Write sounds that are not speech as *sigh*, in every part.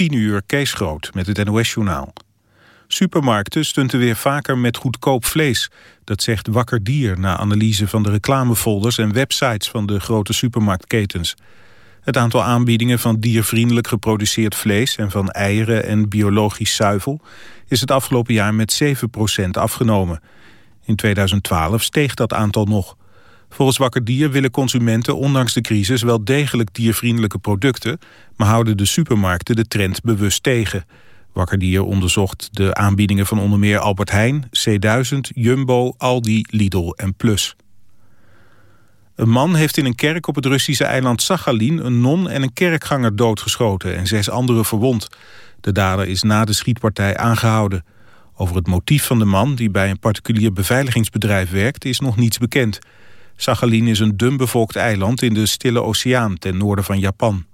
10 uur Kees Groot met het NOS-journaal. Supermarkten stunten weer vaker met goedkoop vlees. Dat zegt Wakker Dier na analyse van de reclamefolders en websites van de grote supermarktketens. Het aantal aanbiedingen van diervriendelijk geproduceerd vlees en van eieren en biologisch zuivel is het afgelopen jaar met 7% afgenomen. In 2012 steeg dat aantal nog. Volgens Wakker Dier willen consumenten ondanks de crisis wel degelijk diervriendelijke producten, maar houden de supermarkten de trend bewust tegen. Wakker Dier onderzocht de aanbiedingen van onder meer Albert Heijn, C1000, Jumbo, Aldi, Lidl en Plus. Een man heeft in een kerk op het Russische eiland Sachalin een non en een kerkganger doodgeschoten en zes anderen verwond. De dader is na de schietpartij aangehouden. Over het motief van de man, die bij een particulier beveiligingsbedrijf werkt, is nog niets bekend. Sachalin is een dunbevolkt eiland in de Stille Oceaan ten noorden van Japan.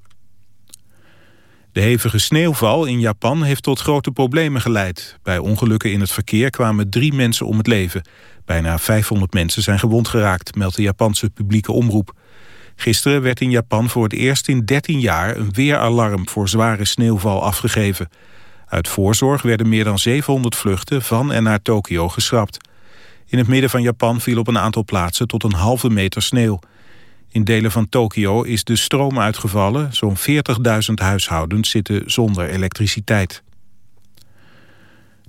De hevige sneeuwval in Japan heeft tot grote problemen geleid. Bij ongelukken in het verkeer kwamen drie mensen om het leven. Bijna 500 mensen zijn gewond geraakt, meldt de Japanse publieke omroep. Gisteren werd in Japan voor het eerst in 13 jaar een weeralarm voor zware sneeuwval afgegeven. Uit voorzorg werden meer dan 700 vluchten van en naar Tokio geschrapt. In het midden van Japan viel op een aantal plaatsen tot een halve meter sneeuw. In delen van Tokio is de stroom uitgevallen. Zo'n 40.000 huishoudens zitten zonder elektriciteit.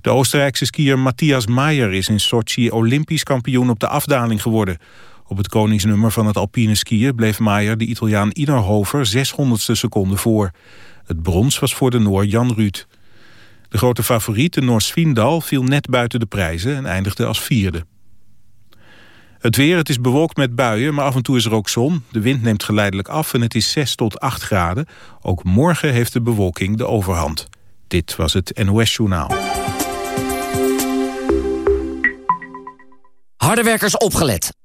De Oostenrijkse skier Matthias Maier is in Sochi olympisch kampioen op de afdaling geworden. Op het koningsnummer van het alpine skiën bleef Maier de Italiaan Inerhofer 600ste seconde voor. Het brons was voor de Noor Jan Ruud. De grote favoriet, de Noor Svindal, viel net buiten de prijzen en eindigde als vierde. Het weer, het is bewolkt met buien, maar af en toe is er ook zon. De wind neemt geleidelijk af en het is 6 tot 8 graden. Ook morgen heeft de bewolking de overhand. Dit was het NOS Journaal. Hardewerkers opgelet.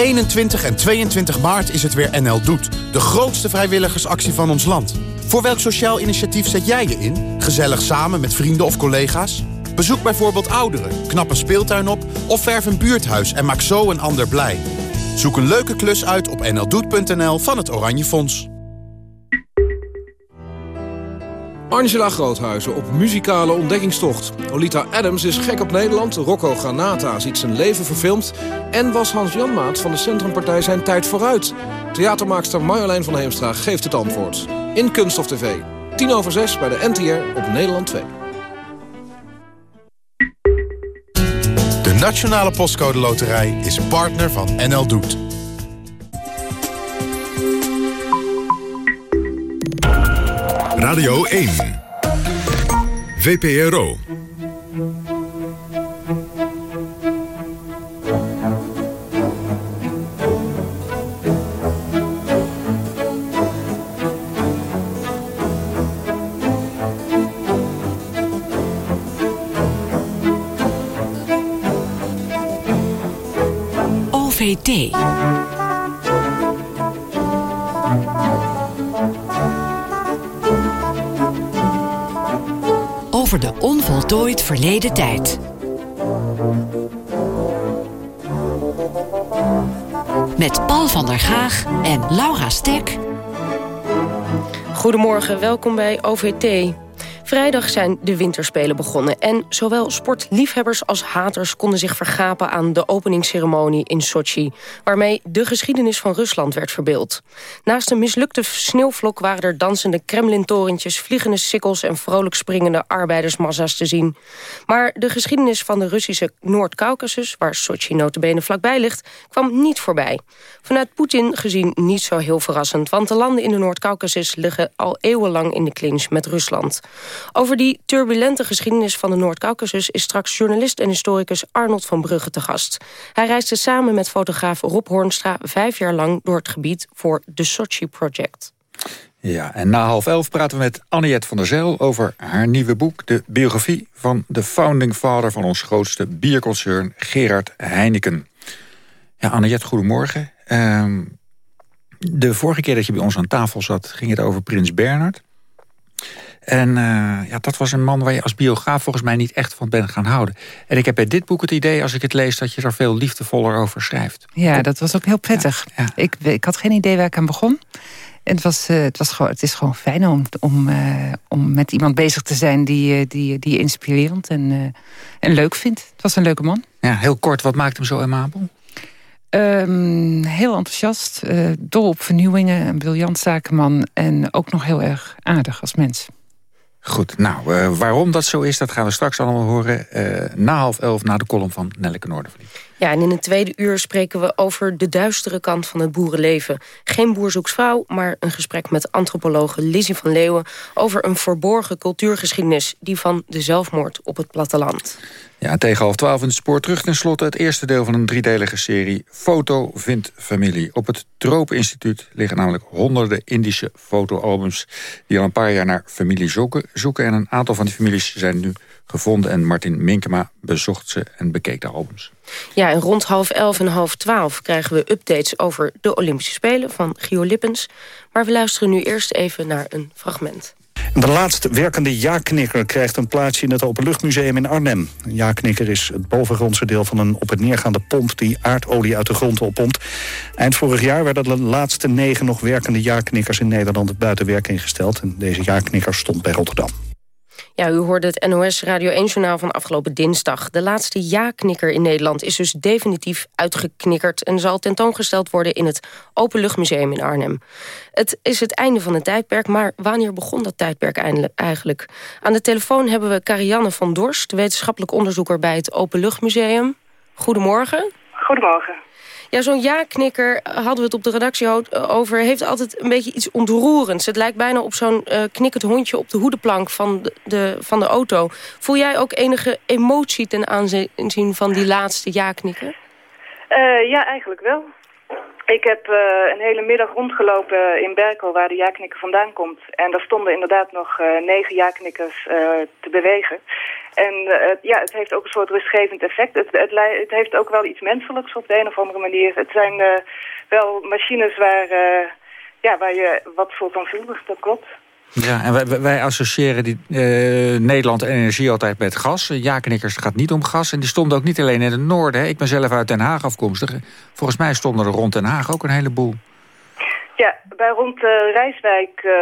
21 en 22 maart is het weer NL Doet. De grootste vrijwilligersactie van ons land. Voor welk sociaal initiatief zet jij je in? Gezellig samen met vrienden of collega's? Bezoek bijvoorbeeld ouderen, knap een speeltuin op... of verf een buurthuis en maak zo een ander blij. Zoek een leuke klus uit op nldoet.nl van het Oranje Fonds. Angela Groothuizen op muzikale ontdekkingstocht. Olita Adams is gek op Nederland. Rocco Granata ziet zijn leven verfilmd. En was Hans Janmaat van de Centrumpartij zijn tijd vooruit. Theatermaakster Marjolein van Heemstra geeft het antwoord. In Kunst of TV. 10 over 6 bij de NTR op Nederland 2. De Nationale Postcode Loterij is partner van NL Doet. Radio 1. VPRO. OVT. Over de onvoltooid verleden tijd. Met Paul van der Gaag en Laura Stek. Goedemorgen, welkom bij OVT. Vrijdag zijn de winterspelen begonnen en zowel sportliefhebbers als haters konden zich vergapen aan de openingsceremonie in Sochi, waarmee de geschiedenis van Rusland werd verbeeld. Naast een mislukte sneeuwvlok waren er dansende Kremlin-torentjes, vliegende sikkels en vrolijk springende arbeidersmassa's te zien. Maar de geschiedenis van de Russische Noord-Caucasus, waar Sochi notabene vlakbij ligt, kwam niet voorbij. Vanuit Poetin gezien niet zo heel verrassend, want de landen in de Noord-Caucasus liggen al eeuwenlang in de clinch met Rusland. Over die turbulente geschiedenis van de Noord-Caucasus... is straks journalist en historicus Arnold van Brugge te gast. Hij reisde samen met fotograaf Rob Hornstra... vijf jaar lang door het gebied voor de Sochi Project. Ja, en na half elf praten we met Anniette van der Zijl... over haar nieuwe boek, de biografie van de founding father... van ons grootste bierconcern, Gerard Heineken. Ja, Anniette, goedemorgen. Ehm, De vorige keer dat je bij ons aan tafel zat, ging het over Prins Bernhard. En uh, ja, dat was een man waar je als biograaf volgens mij niet echt van bent gaan houden. En ik heb bij dit boek het idee, als ik het lees, dat je er veel liefdevoller over schrijft. Ja, dat was ook heel prettig. Ja, Ik, ik had geen idee waar ik aan begon. En het, was, uh, het, was gewoon, het is gewoon fijn om, om, uh, om met iemand bezig te zijn die, die, die je inspirerend en, en leuk vindt. Het was een leuke man. Ja, heel kort, wat maakt hem zo amabel? Um, heel enthousiast, dol op vernieuwingen, een briljant zakenman... en ook nog heel erg aardig als mens. Goed, nou, uh, waarom dat zo is, dat gaan we straks allemaal horen. Uh, na half elf, na de column van Nelleke Noordervliet. Ja, en in het tweede uur spreken we over de duistere kant van het boerenleven. Geen boerzoeksvrouw, maar een gesprek met antropologe Lizzie van Leeuwen... over een verborgen cultuurgeschiedenis, die van de zelfmoord op het platteland. Ja, tegen half twaalf in het spoor terug ten slotte het eerste deel van een driedelige serie Foto vindt familie. Op het Tropeninstituut liggen namelijk honderden Indische fotoalbums die al een paar jaar naar familie zoeken. zoeken en een aantal van die families zijn nu gevonden en Martin Minkema bezocht ze en bekeek de albums. Ja, en rond half elf en half twaalf krijgen we updates over de Olympische Spelen van Gio Lippens. Maar we luisteren nu eerst even naar een fragment. De laatste werkende ja-knikker krijgt een plaatsje in het Openluchtmuseum in Arnhem. Een ja-knikker is het bovengrondse deel van een op- en neergaande pomp... die aardolie uit de grond oppompt. Eind vorig jaar werden de laatste negen nog werkende ja-knikkers in Nederland... buiten werk ingesteld. En deze ja-knikker stond bij Rotterdam. Ja, u hoorde het NOS Radio 1-journaal van afgelopen dinsdag. De laatste ja-knikker in Nederland is dus definitief uitgeknikkerd... en zal tentoongesteld worden in het Openluchtmuseum in Arnhem. Het is het einde van het tijdperk, maar wanneer begon dat tijdperk eigenlijk? Aan de telefoon hebben we Karianne van Dorst... wetenschappelijk onderzoeker bij het Openluchtmuseum. Goedemorgen. Goedemorgen. Ja, zo'n ja-knikker, hadden we het op de redactie over... heeft altijd een beetje iets ontroerends. Het lijkt bijna op zo'n uh, knikkend hondje op de hoedenplank van de, van de auto. Voel jij ook enige emotie ten aanzien van die laatste ja-knikker? Ja, eigenlijk wel. Ik heb uh, een hele middag rondgelopen in Berkel, waar de ja-knikker vandaan komt. En daar stonden inderdaad nog uh, negen ja-knikkers uh, te bewegen. En ja, het heeft ook een soort rustgevend effect. Het, het, het, heeft ook wel iets menselijks op de een of andere manier. Het zijn wel machines waar, ja, waar je wat voor van voelt, dat klopt. Ja, en wij, wij associëren die, uh, Nederland en energie altijd met gas. Ja-knikkers gaat niet om gas. En die stonden ook niet alleen in het noorden. Ik ben zelf uit Den Haag afkomstig. Volgens mij stonden er rond Den Haag ook een heleboel. Ja, bij rond uh, Rijswijk uh,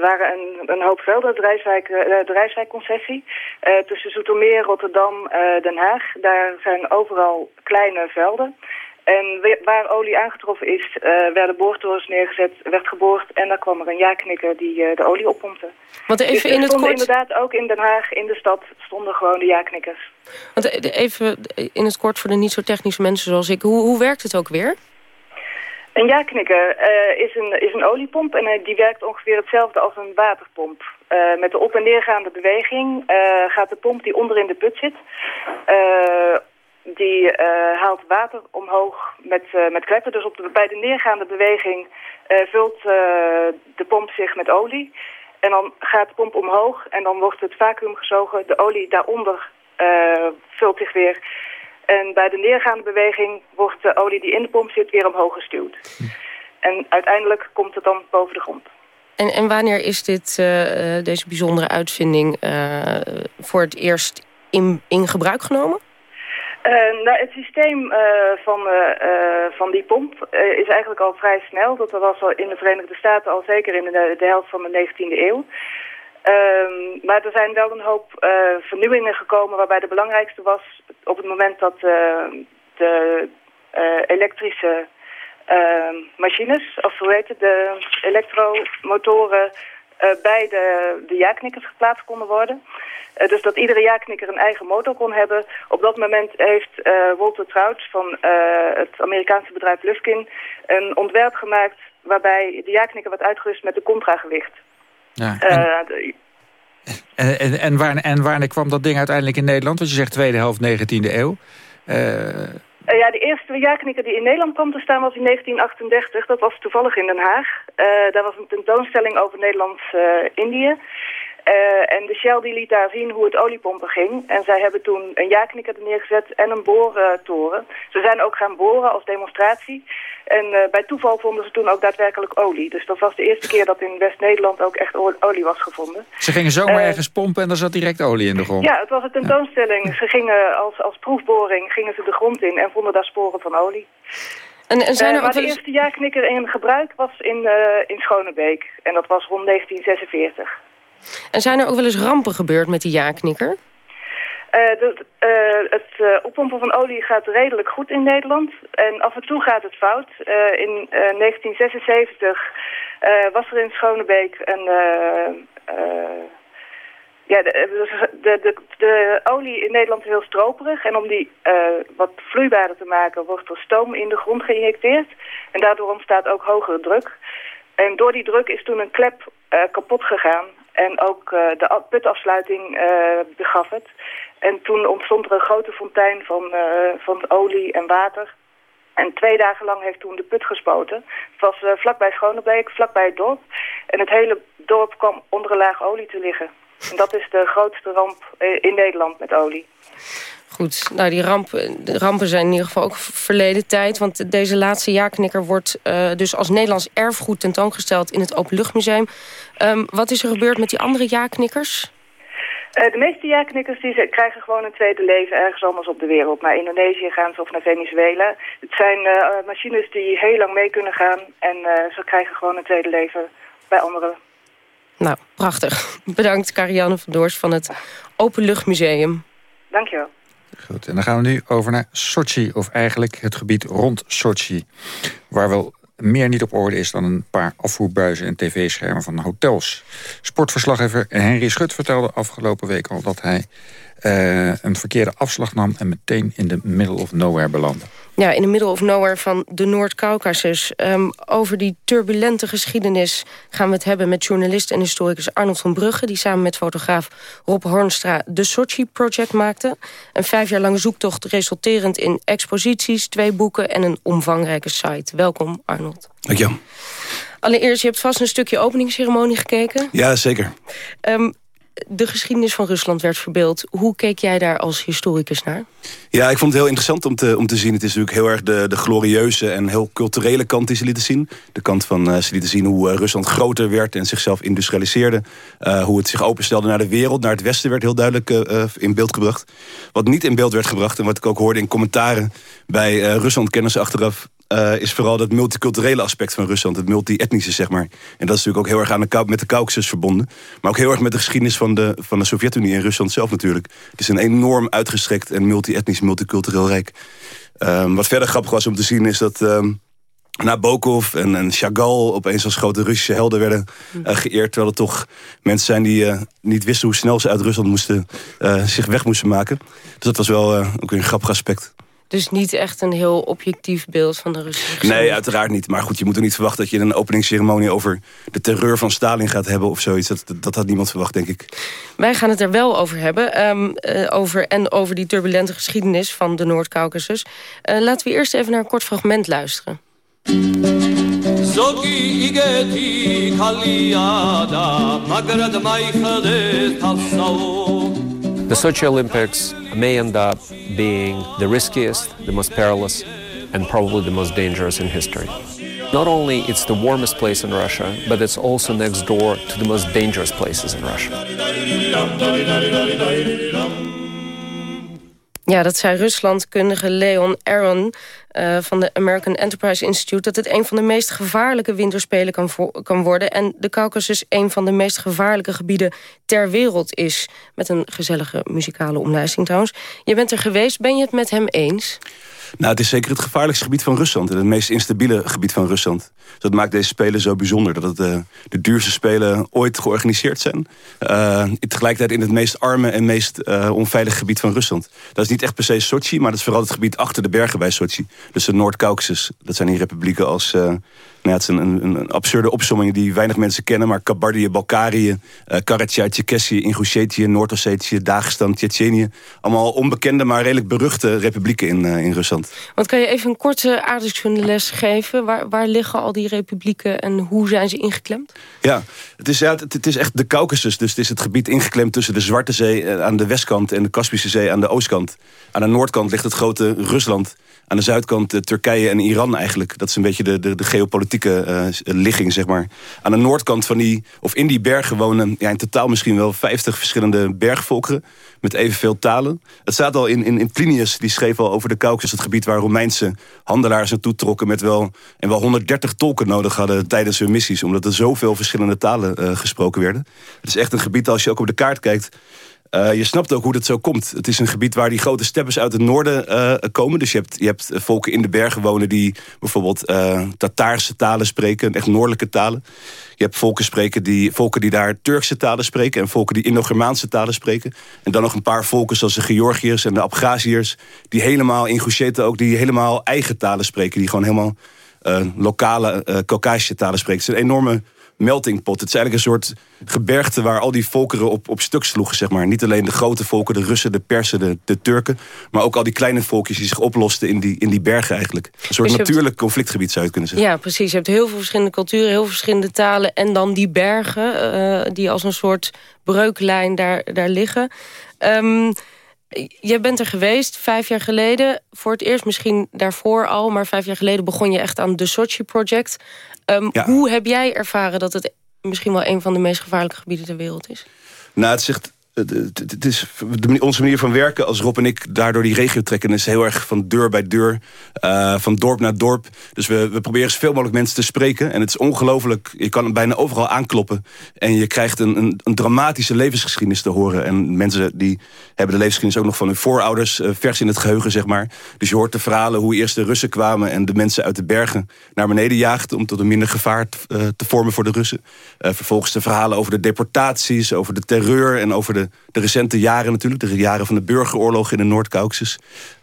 waren een, een, hoop velden. De Rijswijk, Rijswijk-concessie. tussen Zoetermeer, Rotterdam, Den Haag. Daar zijn overal kleine velden. En waar olie aangetroffen is, uh, werden boortorens neergezet, werd geboord... en dan kwam er een ja-knikker die uh, de olie oppompte. Want even dus in het kort... inderdaad ook in Den Haag, in de stad, stonden gewoon de ja-knikkers. Want even in het kort voor de niet zo technische mensen zoals ik. Hoe, hoe werkt het ook weer? Een ja-knikker uh, is, een, is een oliepomp en die werkt ongeveer hetzelfde als een waterpomp. met de op- en neergaande beweging gaat de pomp die onderin de put zit die uh, haalt water omhoog met, uh, met kleppen. Dus op de, bij de neergaande beweging uh, vult de pomp zich met olie. En dan gaat de pomp omhoog en dan wordt het vacuüm gezogen. De olie daaronder vult zich weer. En bij de neergaande beweging wordt de olie die in de pomp zit weer omhoog gestuwd. En uiteindelijk komt het dan boven de grond. En, en wanneer is dit, deze bijzondere uitvinding voor het eerst in, in gebruik genomen? Uh, nou, het systeem uh, van, uh, van die pomp is eigenlijk al vrij snel. Dat was al in de Verenigde Staten al zeker in de, de helft van de 19e eeuw. Ehm, maar er zijn wel een hoop vernieuwingen gekomen waarbij de belangrijkste was op het moment dat de elektrische ehm, machines, of hoe heet het, de elektromotoren bij de, de geplaatst konden worden. Uh, dus dat iedere ja-knikker een eigen motor kon hebben. Op dat moment heeft uh, Walter Trout van uh, het Amerikaanse bedrijf Lufkin een ontwerp gemaakt waarbij de ja-knikker werd uitgerust met een contragewicht. Ja, en, en, en, en, waar, en wanneer kwam dat ding uiteindelijk in Nederland? Want je zegt tweede helft 19e eeuw. Ja, de eerste ja-knikker die in Nederland kwam te staan was in 1938. Dat was toevallig in Den Haag. daar was een tentoonstelling over Nederlands-Indië. Uh, en de Shell die liet daar zien hoe het oliepompen ging. En zij hebben toen een ja-knikker er neergezet en een boortoren. Ze zijn ook gaan boren als demonstratie. En uh, bij toeval vonden ze toen ook daadwerkelijk olie. Dus dat was de eerste keer dat in West-Nederland ook echt olie was gevonden. Ze gingen zomaar uh, ergens pompen en er zat direct olie in de grond? Ja, het was een tentoonstelling. Ja. Ze gingen als, als proefboring gingen ze de grond in en vonden daar sporen van olie. En, en zijn er uh, maar de eerste jaarknikker in gebruik was in, uh, in Schonebeek. En dat was rond 1946. En zijn er ook wel eens rampen gebeurd met die jaarknikker? Uh, de, het oppompen van olie gaat redelijk goed in Nederland. En af en toe gaat het fout. in 1976 was er in Schonebeek een... Ja, de, de, de, olie in Nederland is heel stroperig. En om die wat vloeibaarder te maken wordt er stoom in de grond geïnjecteerd. En daardoor ontstaat ook hogere druk. En door die druk is toen een klep uh, kapot gegaan. En ook uh, de putafsluiting begaf het. En toen ontstond er een grote fontein van, van olie en water. En twee dagen lang heeft toen de put gespoten. Het was vlakbij Schonebeek, vlakbij het dorp. En het hele dorp kwam onder een laag olie te liggen. En dat is de grootste ramp in Nederland met olie. Goed, nou die ramp, de rampen zijn in ieder geval ook verleden tijd. Want deze laatste jaarknikker wordt uh, dus als Nederlands erfgoed tentoongesteld in het Openluchtmuseum. Um, wat is er gebeurd met die andere jaarknikkers? Uh, de meeste jaarknikkers die krijgen gewoon een tweede leven ergens anders op de wereld. Naar Indonesië gaan ze of naar Venezuela. Het zijn uh, machines die heel lang mee kunnen gaan. En ze krijgen gewoon een tweede leven bij anderen. Nou, prachtig. *laughs* Bedankt Karianne van Doors van het Openluchtmuseum. Dankjewel. Goed, en dan gaan we nu over naar Sochi, of eigenlijk het gebied rond Sochi. Waar wel meer niet op orde is dan een paar afvoerbuizen en tv-schermen van hotels. Sportverslaggever Henry Schut vertelde afgelopen week al dat hij uh, een verkeerde afslag nam... en meteen in de middle of nowhere belandde. Ja, in de middle of nowhere van de Noord-Caucasus. Um, over die turbulente geschiedenis gaan we het hebben... met journalist en historicus Arnold van Brugge... die samen met fotograaf Rob Hornstra de Sochi Project maakte. Een vijf jaar lange zoektocht resulterend in exposities... twee boeken en een omvangrijke site. Welkom, Arnold. Dank je. Allereerst, je hebt vast een stukje openingsceremonie gekeken. Ja, zeker. Um, de geschiedenis van Rusland werd verbeeld. Hoe keek jij daar als historicus naar? Ja, ik vond het heel interessant om te, om te zien. Het is natuurlijk heel erg de, de glorieuze en heel culturele kant die ze lieten zien. De kant van uh, ze lieten zien hoe uh, Rusland groter werd en zichzelf industrialiseerde. Uh, hoe het zich openstelde naar de wereld, naar het westen werd heel duidelijk in beeld gebracht. Wat niet in beeld werd gebracht en wat ik ook hoorde in commentaren bij Rusland-kenners achteraf uh, is vooral dat multiculturele aspect van Rusland. Het multi-etnische, zeg maar. En dat is natuurlijk ook heel erg aan de, met de Caucasus verbonden. Maar ook heel erg met de geschiedenis van de, van de Sovjet-Unie en Rusland zelf natuurlijk. Het is een enorm uitgestrekt en multi-etnisch, multicultureel rijk. Um, wat verder grappig was om te zien is dat... Um, Nabokov en, en Chagall opeens als grote Russische helden werden uh, geëerd. Terwijl het toch mensen zijn die uh, niet wisten hoe snel ze uit Rusland moesten, uh, zich weg moesten maken. Dus dat was wel ook een grappig aspect. Dus niet echt een heel objectief beeld van de Russische Nee, uiteraard niet. Maar goed, je moet er niet verwachten dat je een openingsceremonie over de terreur van Stalin gaat hebben of zoiets. Dat, dat had niemand verwacht, denk ik. Wij gaan het er wel over hebben. Um, uh, over, en over die turbulente geschiedenis van de Noord-Caucasus. Uh, laten we eerst even naar een kort fragment luisteren. The Sochi Olympics may end up being the riskiest, the most perilous, and probably the most dangerous in history. Not only it's the warmest place in Russia, but it's also next door to the most dangerous places in Russia. Ja, dat zei Ruslandkundige Leon Aron uh, van de American Enterprise Institute... dat het een van de meest gevaarlijke winterspelen kan, kan worden... en de Caucasus een van de meest gevaarlijke gebieden ter wereld is. Met een gezellige muzikale omlijsting trouwens. Je bent er geweest, ben je het met hem eens? Nou, het is zeker het gevaarlijkste gebied van Rusland. En het meest instabiele gebied van Rusland. Dus dat maakt deze Spelen zo bijzonder. Dat het uh, de duurste Spelen ooit georganiseerd zijn. Uh, tegelijkertijd in het meest arme en meest uh, onveilige gebied van Rusland. Dat is niet echt per se Sochi, maar dat is vooral het gebied achter de bergen bij Sochi. Dus de Noord-Caucasus. Dat zijn die republieken als Nou, het is een, een, een, absurde opsomming die weinig mensen kennen. Maar Kabardië, Balkarië, uh, Karachia, Tjerkessië, Ingusjetië, Noord-Ossetië, Dagestan, Tsjetsjenië. Allemaal onbekende, maar redelijk beruchte republieken in, uh, in Rusland. Want kan je even een korte aardrijkskundeles geven? Waar, waar liggen al die republieken en hoe zijn ze ingeklemd? Ja, het is, ja, het, het is echt de Caucasus. Dus het is het gebied ingeklemd tussen de Zwarte Zee eh, aan de westkant... en de Kaspische Zee aan de oostkant. Aan de noordkant ligt het grote Rusland aan de zuidkant Turkije en Iran eigenlijk. Dat is een beetje de, de, de geopolitieke uh, ligging, zeg maar. Aan de noordkant van die, of in die bergen wonen ja, in totaal misschien wel 50 verschillende bergvolkeren met evenveel talen. Het staat al in, in, in Plinius, die schreef al over de Caucasus, het gebied waar Romeinse handelaars naartoe trokken met wel, en wel 130 tolken nodig hadden tijdens hun missies, omdat er zoveel verschillende talen uh, gesproken werden. Het is echt een gebied, als je ook op de kaart kijkt, uh, je snapt ook hoe dat zo komt. Het is een gebied waar die grote steppers uit het noorden uh, komen. Dus je hebt, je hebt volken in de bergen wonen die bijvoorbeeld uh, Tataarse talen spreken. Echt noordelijke talen. Je hebt volken, spreken die, volken die daar Turkse talen spreken. En volken die Indo-Germaanse talen spreken. En dan nog een paar volken zoals de Georgiërs en de Abkhaziërs. Die helemaal in Gusheta ook die helemaal eigen talen spreken. Die gewoon helemaal lokale Caucasische talen spreken. Het is een enorme melting pot. Het is eigenlijk een soort gebergte waar al die volkeren op, op stuk sloegen. Zeg maar. Niet alleen de grote volken, de Russen, de Persen, de, de Turken. Maar ook al die kleine volkjes die zich oplosten in die, in die bergen eigenlijk. Een soort dus natuurlijk hebt... conflictgebied zou je kunnen zeggen. Ja, precies. Je hebt heel veel verschillende culturen, heel veel verschillende talen. En dan die bergen uh, die als een soort breuklijn daar, daar liggen. Um, je bent er geweest vijf jaar geleden. Voor het eerst misschien daarvoor al. Maar vijf jaar geleden begon je echt aan de Sochi Project. Um, Hoe heb jij ervaren dat het misschien wel een van de meest gevaarlijke gebieden ter wereld is? Nou, het zegt het is onze manier van werken als Rob en ik daardoor die regio trekken is heel erg van deur bij deur, uh, van dorp naar dorp. Dus we, we proberen zoveel mogelijk mensen te spreken. En het is ongelooflijk, je kan bijna overal aankloppen. En je krijgt een, een, een, dramatische levensgeschiedenis te horen. En mensen die hebben de levensgeschiedenis ook nog van hun voorouders uh, vers in het geheugen, zeg maar. Dus je hoort de verhalen hoe eerst de Russen kwamen en de mensen uit de bergen naar beneden jaagden om tot een minder gevaar te vormen voor de Russen. vervolgens de verhalen over de deportaties, over de terreur en over de de, recente jaren natuurlijk. De jaren van de burgeroorlog in de Noord-Caucasus.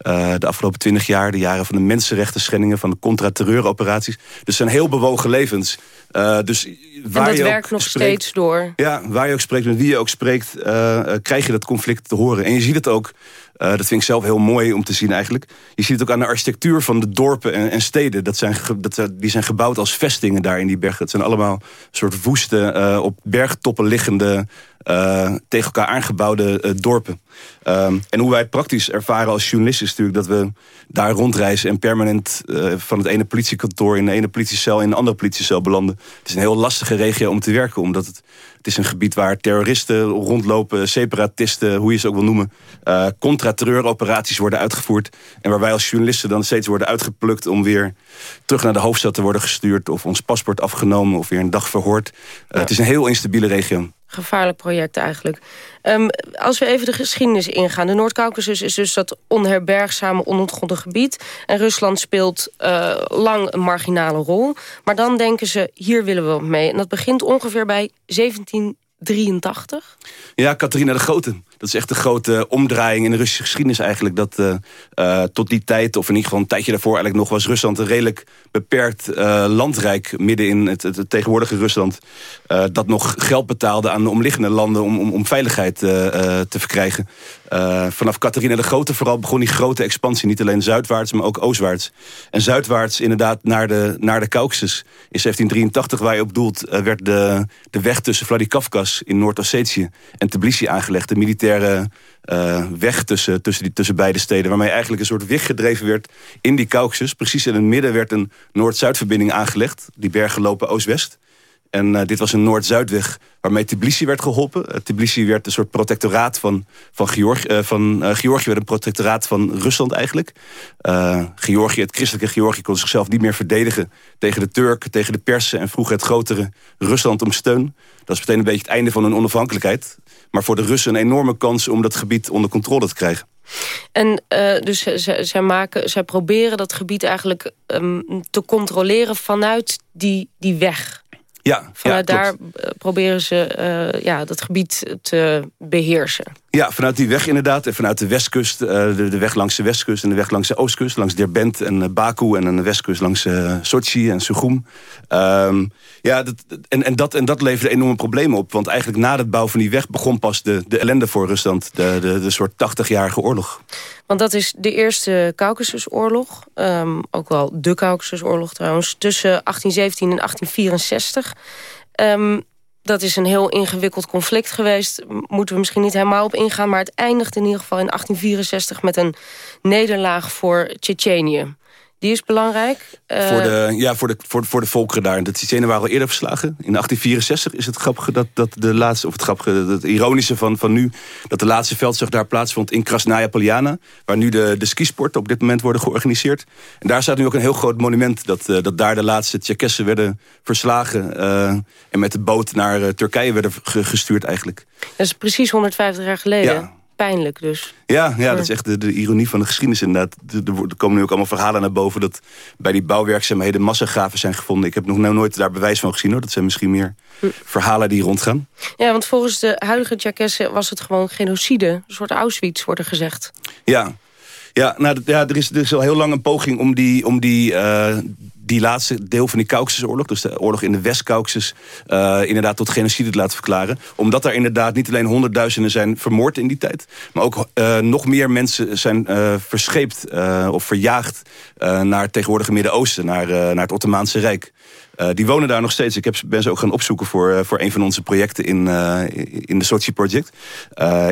Uh, de afgelopen twintig jaar. De jaren van de mensenrechten schendingen. Van de contra-terreuroperaties. Dus het zijn heel bewogen levens. Uh, dus waar en dat je werkt nog spreekt, steeds door. Ja, waar je ook spreekt, met wie je ook spreekt... Uh, krijg je dat conflict te horen. En je ziet het ook... Uh, dat vind ik zelf heel mooi om te zien eigenlijk. Je ziet het ook aan de architectuur van de dorpen en, en steden. Dat zijn, dat, die zijn gebouwd als vestingen daar in die bergen. Het zijn allemaal soort woeste, uh, op bergtoppen liggende uh, tegen elkaar aangebouwde uh, dorpen. Um, en hoe wij het praktisch ervaren als journalisten is natuurlijk dat we daar rondreizen en permanent uh, van het ene politiekantoor in de ene politiecel in een andere politiecel belanden. Het is een heel lastige regio om te werken, omdat het, het is een gebied waar terroristen rondlopen, separatisten, hoe je ze ook wil noemen, uh, contra-terreuroperaties worden uitgevoerd. En waar wij als journalisten dan steeds worden uitgeplukt om weer terug naar de hoofdstad te worden gestuurd of ons paspoort afgenomen of weer een dag verhoord. Uh, Het is een heel instabiele regio gevaarlijk project eigenlijk. Um, als we even de geschiedenis ingaan. De Noord-Caucasus is dus dat onherbergzame, onontgonnen gebied. En Rusland speelt uh, lang een marginale rol. Maar dan denken ze, hier willen we wat mee. En dat begint ongeveer bij 1783. Ja, Catharina de Grote. Dat is echt een grote omdraaiing in de Russische geschiedenis eigenlijk. Dat uh, uh, tot die tijd, of in ieder geval een tijdje daarvoor... eigenlijk nog was Rusland een redelijk beperkt landrijk... midden in het, het, het tegenwoordige Rusland... dat nog geld betaalde aan de omliggende landen... om, om, om veiligheid te verkrijgen. vanaf Catharina de Grote vooral begon die grote expansie. Niet alleen zuidwaarts, maar ook oostwaarts. En zuidwaarts inderdaad naar de, naar de Caucasus. In 1783, waar je op doelt, werd de, de weg tussen Vladikavkaz in Noord-Ossetië... en Tbilisi aangelegd. De militaire uh, weg tussen, tussen, die, tussen beide steden. Waarmee eigenlijk een soort weg gedreven werd in die Caucasus. Precies in het midden werd een Noord-Zuidverbinding aangelegd. Die bergen lopen oost-west. En uh, dit was een Noord-Zuidweg waarmee Tbilisi werd geholpen. Uh, Tbilisi werd een soort protectoraat van, van Georgië. Uh, van, Georgië werd een protectoraat van Rusland eigenlijk. Georgië, het christelijke Georgië kon zichzelf niet meer verdedigen... tegen de Turken, tegen de Persen... en vroeg het grotere Rusland om steun. Dat is meteen een beetje het einde van hun onafhankelijkheid. Maar voor de Russen een enorme kans om dat gebied onder controle te krijgen. En uh, dus zij, maken, zij proberen dat gebied eigenlijk um, te controleren vanuit die, die weg. Ja, Vanuit daar proberen ze ja, dat gebied te beheersen. Ja, vanuit die weg inderdaad. En vanuit de westkust, de, de weg langs de westkust en de weg langs de oostkust. Langs Derbent en Baku en aan de westkust langs Sochi en Sugum. Ehm, ja, dat, en, en, dat, en dat leverde enorme problemen op. Want eigenlijk na het bouw van die weg begon pas de, de ellende voor Rusland. De, de, de soort 80-jarige oorlog. Want dat is de eerste Caucasusoorlog. Um, ook wel de Caucasusoorlog trouwens. Tussen 1817 en 1864. Um, dat is een heel ingewikkeld conflict geweest. Moeten we misschien niet helemaal op ingaan. Maar het eindigt in ieder geval in 1864 met een nederlaag voor Tsjetsjenië. Die is belangrijk. Voor, eh, de, ja, voor, de, voor, voor de volkeren daar. De Tsjetsjenen waren al eerder verslagen. In 1864 is het grappige dat, dat de laatste, of het grappige, het ironische van, van nu, dat de laatste veldslag daar plaatsvond in Krasnaya Polyana, waar nu de, de skisporten op dit moment worden georganiseerd. En daar staat nu ook een heel groot monument dat, uh, dat daar de laatste Tsjerkessen werden verslagen uh, en met de boot naar Turkije werden gestuurd eigenlijk. Dat is precies 150 jaar geleden. Ja pijnlijk dus. Ja, ja dat is echt de, de ironie van de geschiedenis inderdaad. Er komen nu ook allemaal verhalen naar boven... dat bij die bouwwerkzaamheden massagraven zijn gevonden. Ik heb nog nooit daar bewijs van gezien. hoor. Dat zijn misschien meer hm. verhalen die rondgaan. Ja, want volgens de huidige Tjerkessen was het gewoon genocide. Een soort Auschwitz, wordt er gezegd. Ja, ja, nou, ja er, is, er is al heel lang een poging om die, om die, uh, die laatste deel van die Caucasusoorlog... dus de oorlog in de West-Caucasus... Uh, inderdaad tot genocide te laten verklaren. Omdat daar inderdaad niet alleen honderdduizenden zijn vermoord in die tijd... maar ook uh, nog meer mensen zijn verscheept of verjaagd... naar het tegenwoordige Midden-Oosten, naar, naar het Ottomaanse Rijk. Uh, die wonen daar nog steeds. Ik heb, ben ze ook gaan opzoeken voor, uh, voor een van onze projecten in, uh, in de Sochi Project.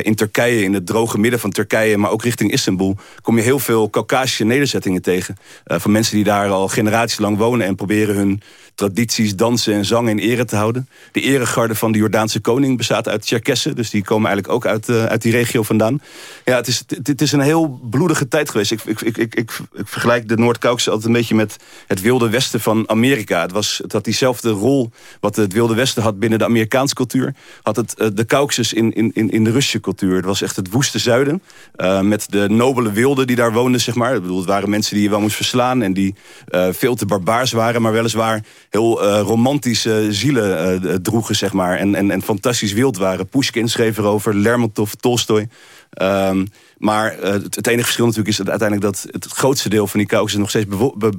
in Turkije, in het droge midden van Turkije, maar ook richting Istanbul... kom je heel veel Caucasische nederzettingen tegen. van mensen die daar al generaties lang wonen en proberen hun tradities, dansen en zang in ere te houden. De eregarde van de Jordaanse koning bestaat uit Cherkessen. Dus die komen eigenlijk ook uit, uh, uit die regio vandaan. Ja, het is, het, is een heel bloedige tijd geweest. Ik, ik, ik, ik, ik, vergelijk de Noord-Caucasus altijd een beetje met het wilde westen van Amerika. Het, was, het had diezelfde rol wat het wilde westen had binnen de Amerikaanse cultuur. Had het uh, de Caucasus in, in, in, in de Russische cultuur. Het was echt het woeste zuiden. Uh, met de nobele wilden die daar woonden, zeg maar. Ik bedoel, het waren mensen die je wel moest verslaan. En die veel te barbaars waren, maar weliswaar heel uh, romantische zielen uh, droegen, zeg maar. En, en, en fantastisch wild waren. Pushkin schreef erover, Lermontov, Tolstoy. Um, maar uh, het, enige verschil natuurlijk is dat uiteindelijk dat het grootste deel van die Caucasus nog steeds